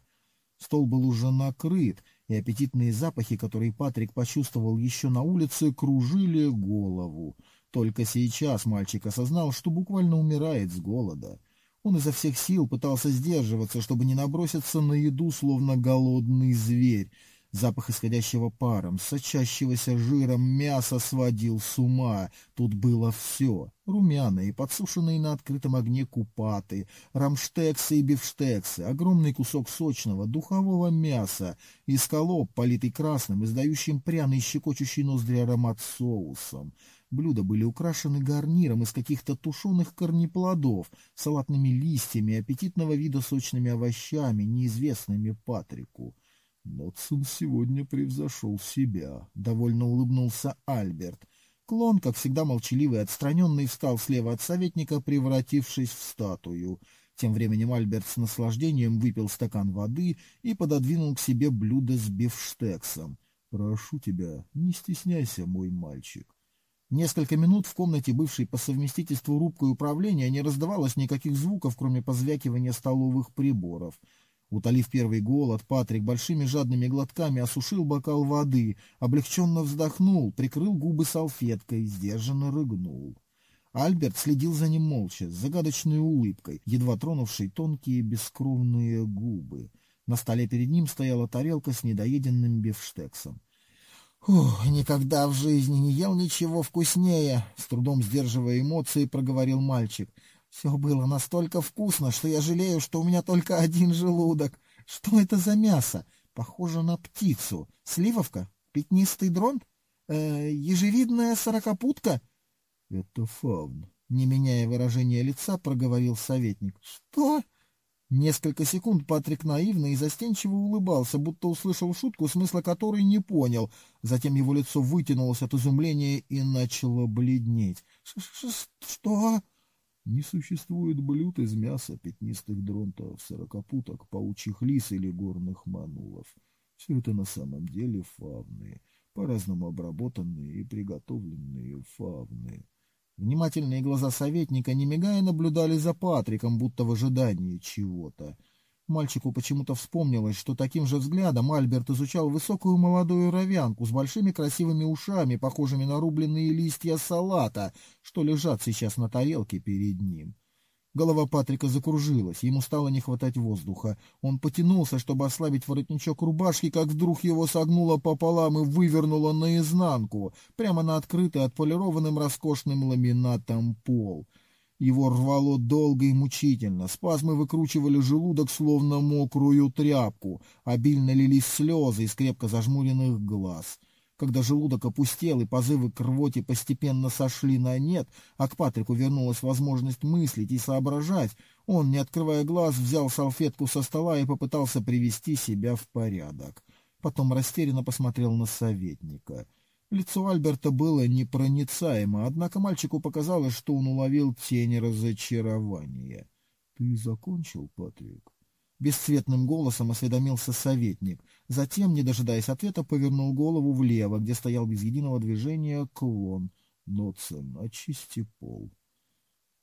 Стол был уже накрыт, и аппетитные запахи, которые Патрик почувствовал еще на улице, кружили голову. Только сейчас мальчик осознал, что буквально умирает с голода. Он изо всех сил пытался сдерживаться, чтобы не наброситься на еду, словно голодный зверь, Запах исходящего паром, сочащегося жиром мяса сводил с ума. Тут было все. Румяные, подсушенные на открытом огне купаты, рамштексы и бифштексы, огромный кусок сочного, духового мяса и скалоп, политый красным, издающим пряный щекочущий ноздри аромат соусом. Блюда были украшены гарниром из каких-то тушеных корнеплодов, салатными листьями, аппетитного вида сочными овощами, неизвестными Патрику. Нотсон сегодня превзошел себя, — довольно улыбнулся Альберт. Клон, как всегда молчаливый и отстраненный, встал слева от советника, превратившись в статую. Тем временем Альберт с наслаждением выпил стакан воды и пододвинул к себе блюдо с бифштексом. — Прошу тебя, не стесняйся, мой мальчик. Несколько минут в комнате, бывшей по совместительству рубкой управления, не раздавалось никаких звуков, кроме позвякивания столовых приборов — Утолив первый голод, Патрик большими жадными глотками осушил бокал воды, облегченно вздохнул, прикрыл губы салфеткой, сдержанно рыгнул. Альберт следил за ним молча, с загадочной улыбкой, едва тронувшей тонкие бескровные губы. На столе перед ним стояла тарелка с недоеденным бифштексом. «Ух, никогда в жизни не ел ничего вкуснее!» — с трудом сдерживая эмоции, проговорил мальчик. Все было настолько вкусно, что я жалею, что у меня только один желудок. Что это за мясо? Похоже на птицу. Сливовка? Пятнистый дрон? Э, ежевидная сорокопутка? Это фавн. Не меняя выражения лица, проговорил советник. Что? Несколько секунд Патрик наивно и застенчиво улыбался, будто услышал шутку, смысла которой не понял. Затем его лицо вытянулось от изумления и начало бледнеть. — Что? Не существует блюд из мяса пятнистых дронтов, сорокопуток, паучьих лис или горных манулов. Все это на самом деле фавны, по-разному обработанные и приготовленные фавны. Внимательные глаза советника, не мигая, наблюдали за Патриком, будто в ожидании чего-то. Мальчику почему-то вспомнилось, что таким же взглядом Альберт изучал высокую молодую ровянку с большими красивыми ушами, похожими на рубленные листья салата, что лежат сейчас на тарелке перед ним. Голова Патрика закружилась, ему стало не хватать воздуха. Он потянулся, чтобы ослабить воротничок рубашки, как вдруг его согнуло пополам и вывернуло наизнанку, прямо на открытый отполированным роскошным ламинатом пол. Его рвало долго и мучительно, спазмы выкручивали желудок, словно мокрую тряпку, обильно лились слезы из крепко зажмуренных глаз — когда желудок опустел и позывы к рвоте постепенно сошли на нет, а к Патрику вернулась возможность мыслить и соображать, он, не открывая глаз, взял салфетку со стола и попытался привести себя в порядок. Потом растерянно посмотрел на советника. Лицо Альберта было непроницаемо, однако мальчику показалось, что он уловил тень разочарования. — Ты закончил, Патрик? Бесцветным голосом осведомился советник. Затем, не дожидаясь ответа, повернул голову влево, где стоял без единого движения клон. Ноцен, очисти пол.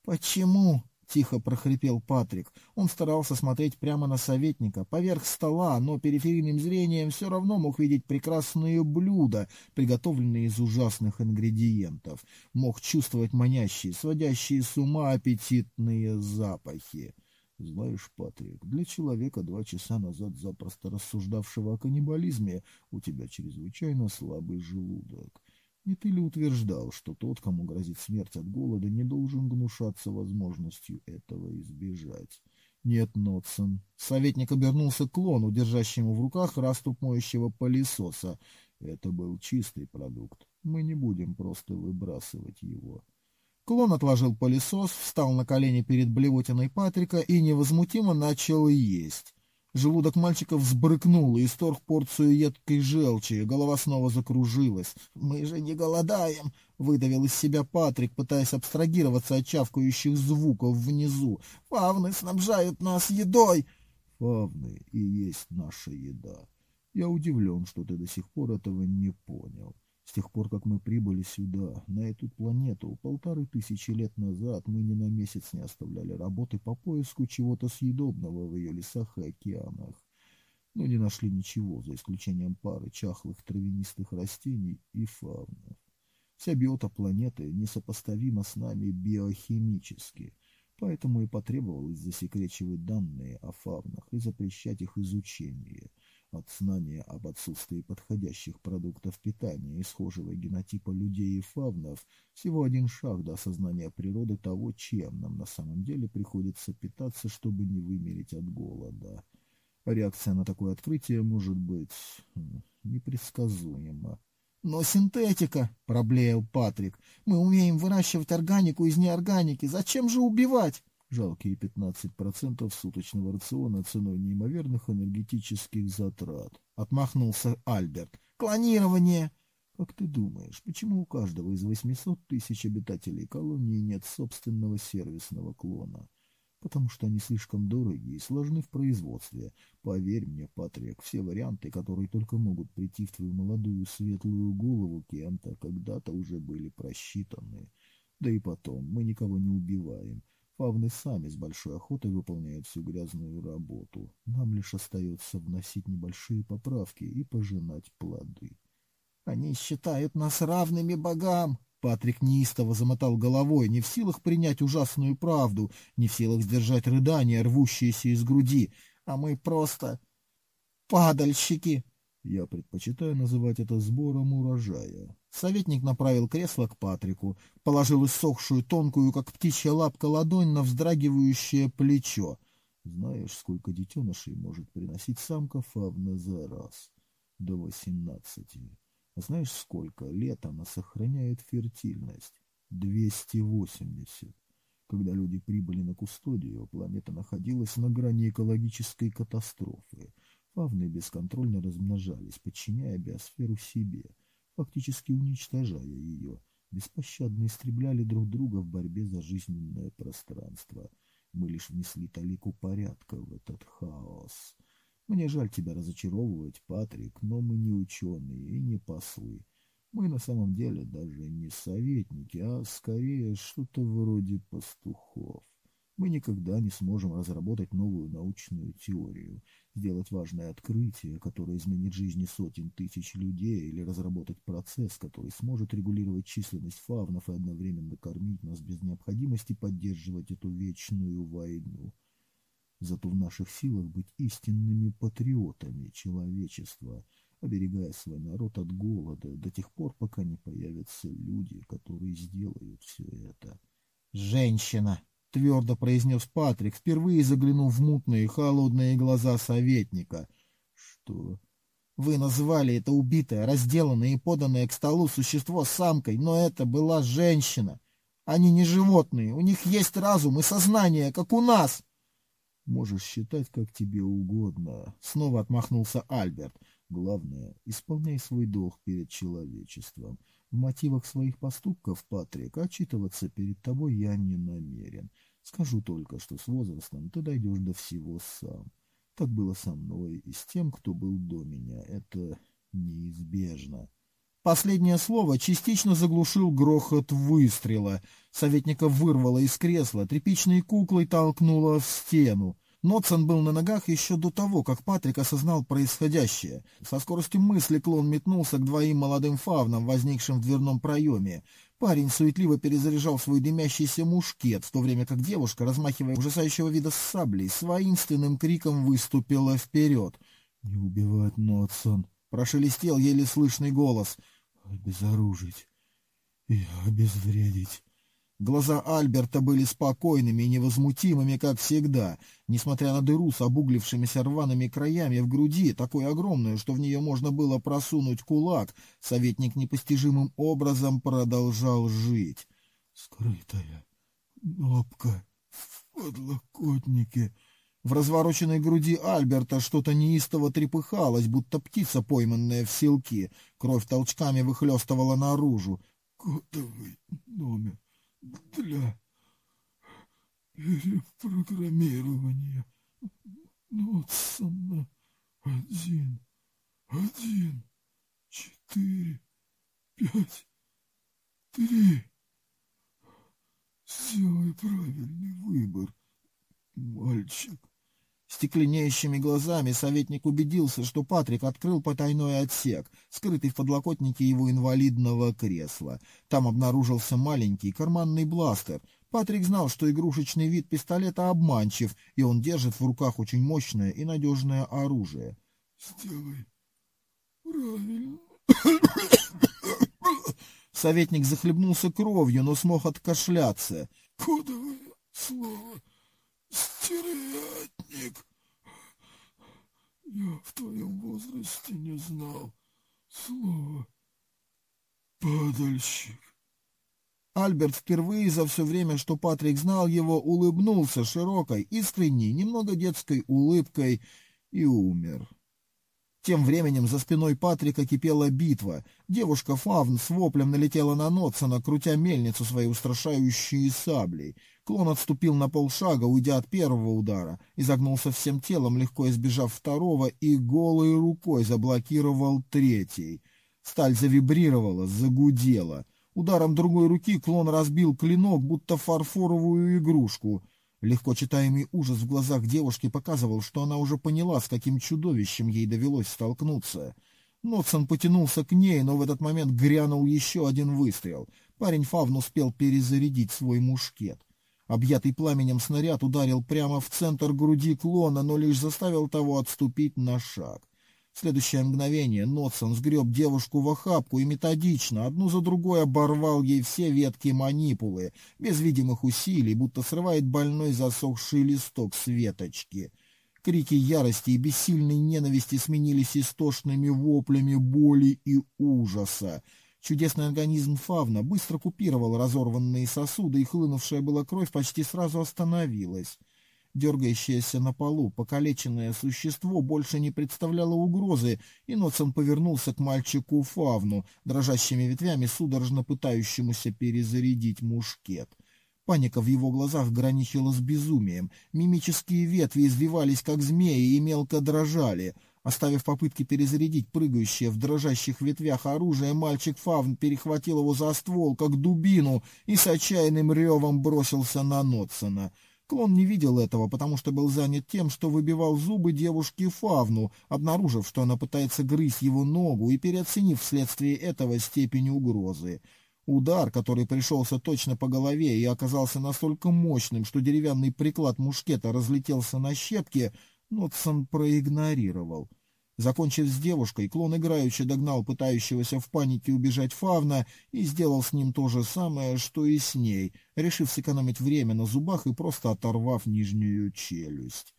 «Почему?» — тихо прохрипел Патрик. Он старался смотреть прямо на советника, поверх стола, но периферийным зрением все равно мог видеть прекрасные блюда, приготовленные из ужасных ингредиентов. Мог чувствовать манящие, сводящие с ума аппетитные запахи. Знаешь, Патрик, для человека, два часа назад запросто рассуждавшего о каннибализме, у тебя чрезвычайно слабый желудок. Не ты ли утверждал, что тот, кому грозит смерть от голода, не должен гнушаться возможностью этого избежать? Нет, Нотсон. Советник обернулся к клону, держащему в руках расступ моющего пылесоса. Это был чистый продукт. Мы не будем просто выбрасывать его. Клон отложил пылесос, встал на колени перед блевотиной Патрика и невозмутимо начал есть. Желудок мальчика взбрыкнул и исторг порцию едкой желчи, голова снова закружилась. «Мы же не голодаем!» — выдавил из себя Патрик, пытаясь абстрагироваться от чавкающих звуков внизу. «Фавны снабжают нас едой!» «Фавны и есть наша еда. Я удивлен, что ты до сих пор этого не понял. С тех пор, как мы прибыли сюда, на эту планету, полторы тысячи лет назад, мы ни на месяц не оставляли работы по поиску чего-то съедобного в ее лесах и океанах. Но не нашли ничего, за исключением пары чахлых травянистых растений и фавнов. Вся биота планеты несопоставима с нами биохимически, поэтому и потребовалось засекречивать данные о фавнах и запрещать их изучение – от знания об отсутствии подходящих продуктов питания и схожего генотипа людей и фавнов всего один шаг до осознания природы того, чем нам на самом деле приходится питаться, чтобы не вымереть от голода. Реакция на такое открытие может быть непредсказуема. «Но синтетика!» — проблеял Патрик. «Мы умеем выращивать органику из неорганики. Зачем же убивать?» Жалкие 15% суточного рациона ценой неимоверных энергетических затрат. Отмахнулся Альберт. Клонирование! Как ты думаешь, почему у каждого из 800 тысяч обитателей колонии нет собственного сервисного клона? Потому что они слишком дороги и сложны в производстве. Поверь мне, Патрик, все варианты, которые только могут прийти в твою молодую светлую голову кем-то, когда-то уже были просчитаны. Да и потом, мы никого не убиваем. Фавны сами с большой охотой выполняют всю грязную работу. Нам лишь остается вносить небольшие поправки и пожинать плоды. Они считают нас равными богам. Патрик неистово замотал головой, не в силах принять ужасную правду, не в силах сдержать рыдания, рвущиеся из груди. А мы просто падальщики. Я предпочитаю называть это сбором урожая. Советник направил кресло к Патрику, положил иссохшую, тонкую, как птичья лапка, ладонь на вздрагивающее плечо. Знаешь, сколько детенышей может приносить самка фавна за раз? До восемнадцати. А знаешь, сколько лет она сохраняет фертильность? Двести восемьдесят. Когда люди прибыли на Кустодию, планета находилась на грани экологической катастрофы. Фавны бесконтрольно размножались, подчиняя биосферу себе, фактически уничтожая ее, беспощадно истребляли друг друга в борьбе за жизненное пространство. Мы лишь внесли талику порядка в этот хаос. Мне жаль тебя разочаровывать, Патрик, но мы не ученые и не послы. Мы на самом деле даже не советники, а скорее что-то вроде пастухов. Мы никогда не сможем разработать новую научную теорию, сделать важное открытие, которое изменит жизни сотен тысяч людей, или разработать процесс, который сможет регулировать численность фавнов и одновременно кормить нас без необходимости поддерживать эту вечную войну. Зато в наших силах быть истинными патриотами человечества, оберегая свой народ от голода до тех пор, пока не появятся люди, которые сделают все это. «Женщина!» — твердо произнес Патрик, впервые заглянув в мутные холодные глаза советника. «Что?» «Вы назвали это убитое, разделанное и поданное к столу существо самкой, но это была женщина. Они не животные, у них есть разум и сознание, как у нас!» «Можешь считать, как тебе угодно», — снова отмахнулся Альберт. «Главное, исполняй свой долг перед человечеством. В мотивах своих поступков, Патрик, отчитываться перед тобой я не намерен. Скажу только, что с возрастом ты дойдешь до всего сам. Так было со мной и с тем, кто был до меня. Это неизбежно. Последнее слово частично заглушил грохот выстрела. Советника вырвало из кресла, тряпичной куклой толкнуло в стену. Нотсон был на ногах еще до того, как Патрик осознал происходящее. Со скоростью мысли клон метнулся к двоим молодым фавнам, возникшим в дверном проеме. Парень суетливо перезаряжал свой дымящийся мушкет, в то время как девушка, размахивая ужасающего вида саблей, с воинственным криком выступила вперед. «Не убивать, Нотсон!» — прошелестел еле слышный голос. «Обезоружить и обезвредить!» Глаза Альберта были спокойными и невозмутимыми, как всегда, несмотря на дыру с обуглившимися рваными краями в груди, такой огромную, что в нее можно было просунуть кулак, советник непостижимым образом продолжал жить. «Скрытая кнопка в подлокотнике». В развороченной груди Альберта что-то неистово трепыхалось, будто птица, пойманная в селки. Кровь толчками выхлестывала наружу. «Кодовый номер» для перепрограммирования Нотсона один, один, четыре, пять, три. Сделай правильный выбор, мальчик. Стекленеющими глазами советник убедился, что Патрик открыл потайной отсек, скрытый в подлокотнике его инвалидного кресла. Там обнаружился маленький карманный бластер. Патрик знал, что игрушечный вид пистолета обманчив, и он держит в руках очень мощное и надежное оружие. «Сделай правильно». Советник захлебнулся кровью, но смог откашляться. «Кодовое слово Стервятник! Я в твоем возрасте не знал слова «падальщик». Альберт впервые за все время, что Патрик знал его, улыбнулся широкой, искренней, немного детской улыбкой и умер. Тем временем за спиной Патрика кипела битва. Девушка Фавн с воплем налетела на Нотсона, крутя мельницу своей устрашающей саблей. Клон отступил на полшага, уйдя от первого удара, изогнулся всем телом, легко избежав второго, и голой рукой заблокировал третий. Сталь завибрировала, загудела. Ударом другой руки клон разбил клинок, будто фарфоровую игрушку — Легко читаемый ужас в глазах девушки показывал, что она уже поняла, с каким чудовищем ей довелось столкнуться. Нотсон потянулся к ней, но в этот момент грянул еще один выстрел. Парень Фавн успел перезарядить свой мушкет. Объятый пламенем снаряд ударил прямо в центр груди клона, но лишь заставил того отступить на шаг. В следующее мгновение Нотсон сгреб девушку в охапку и методично, одну за другой оборвал ей все ветки манипулы, без видимых усилий, будто срывает больной засохший листок с веточки. Крики ярости и бессильной ненависти сменились истошными воплями боли и ужаса. Чудесный организм Фавна быстро купировал разорванные сосуды, и хлынувшая была кровь почти сразу остановилась. Дергающееся на полу, покалеченное существо больше не представляло угрозы, и Ноцен повернулся к мальчику Фавну, дрожащими ветвями судорожно пытающемуся перезарядить мушкет. Паника в его глазах граничила с безумием. Мимические ветви извивались, как змеи, и мелко дрожали. Оставив попытки перезарядить прыгающее в дрожащих ветвях оружие, мальчик Фавн перехватил его за ствол, как дубину, и с отчаянным ревом бросился на Нотсона — Клон не видел этого, потому что был занят тем, что выбивал зубы девушке Фавну, обнаружив, что она пытается грызть его ногу и переоценив вследствие этого степень угрозы. Удар, который пришелся точно по голове и оказался настолько мощным, что деревянный приклад мушкета разлетелся на щепки, Нотсон проигнорировал. Закончив с девушкой, клон играючи догнал пытающегося в панике убежать Фавна и сделал с ним то же самое, что и с ней, решив сэкономить время на зубах и просто оторвав нижнюю челюсть.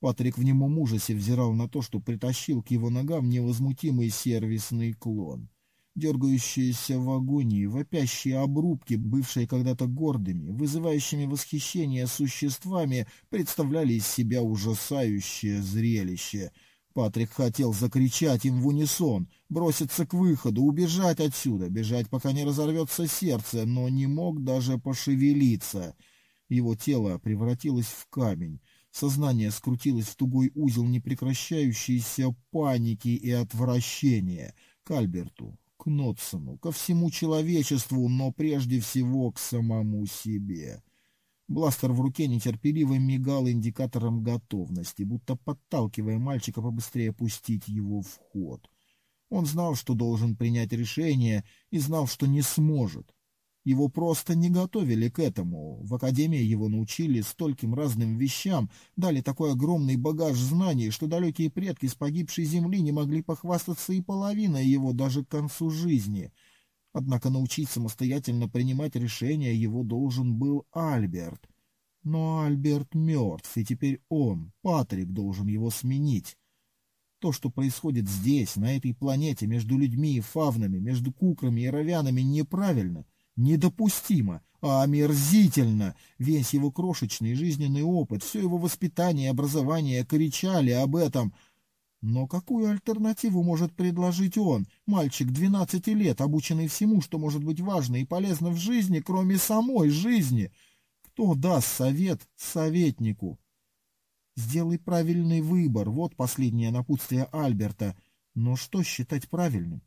Патрик в немом ужасе взирал на то, что притащил к его ногам невозмутимый сервисный клон. Дергающиеся в агонии, вопящие обрубки, бывшие когда-то гордыми, вызывающими восхищение существами, представляли из себя ужасающее зрелище — Патрик хотел закричать им в унисон, броситься к выходу, убежать отсюда, бежать, пока не разорвется сердце, но не мог даже пошевелиться. Его тело превратилось в камень. Сознание скрутилось в тугой узел непрекращающейся паники и отвращения к Альберту, к Нотсону, ко всему человечеству, но прежде всего к самому себе. Бластер в руке нетерпеливо мигал индикатором готовности, будто подталкивая мальчика побыстрее пустить его в ход. Он знал, что должен принять решение, и знал, что не сможет. Его просто не готовили к этому. В академии его научили стольким разным вещам, дали такой огромный багаж знаний, что далекие предки с погибшей земли не могли похвастаться и половиной его даже к концу жизни — Однако научить самостоятельно принимать решения его должен был Альберт. Но Альберт мертв, и теперь он, Патрик, должен его сменить. То, что происходит здесь, на этой планете, между людьми и фавнами, между кукрами и ровянами, неправильно, недопустимо, а омерзительно. Весь его крошечный жизненный опыт, все его воспитание и образование кричали об этом — но какую альтернативу может предложить он, мальчик 12 лет, обученный всему, что может быть важно и полезно в жизни, кроме самой жизни? Кто даст совет советнику? Сделай правильный выбор, вот последнее напутствие Альберта. Но что считать правильным?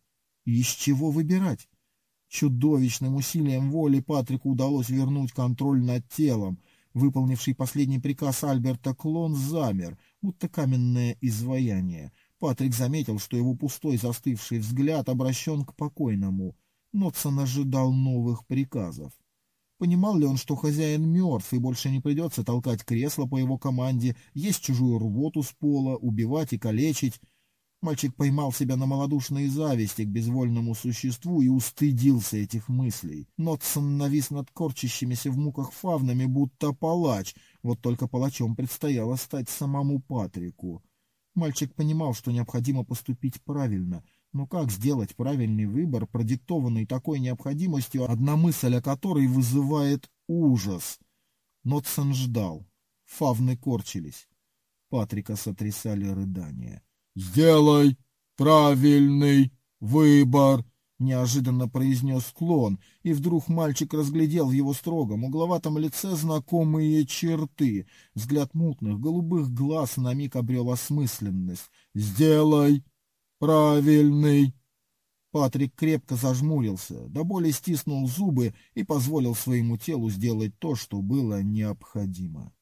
Из чего выбирать? Чудовищным усилием воли Патрику удалось вернуть контроль над телом. Выполнивший последний приказ Альберта клон замер, будто каменное изваяние. Патрик заметил, что его пустой застывший взгляд обращен к покойному. Нотсон ожидал новых приказов. Понимал ли он, что хозяин мертв и больше не придется толкать кресло по его команде, есть чужую рвоту с пола, убивать и калечить? Мальчик поймал себя на малодушной зависти к безвольному существу и устыдился этих мыслей. Нотсон навис над корчащимися в муках фавнами, будто палач, вот только палачом предстояло стать самому Патрику. Мальчик понимал, что необходимо поступить правильно, но как сделать правильный выбор, продиктованный такой необходимостью, одна мысль о которой вызывает ужас? Нотсон ждал. Фавны корчились. Патрика сотрясали рыдания. «Сделай правильный выбор!» — неожиданно произнес клон, и вдруг мальчик разглядел в его строгом, угловатом лице знакомые черты. Взгляд мутных, голубых глаз на миг обрел осмысленность. «Сделай правильный!» Патрик крепко зажмурился, до боли стиснул зубы и позволил своему телу сделать то, что было необходимо.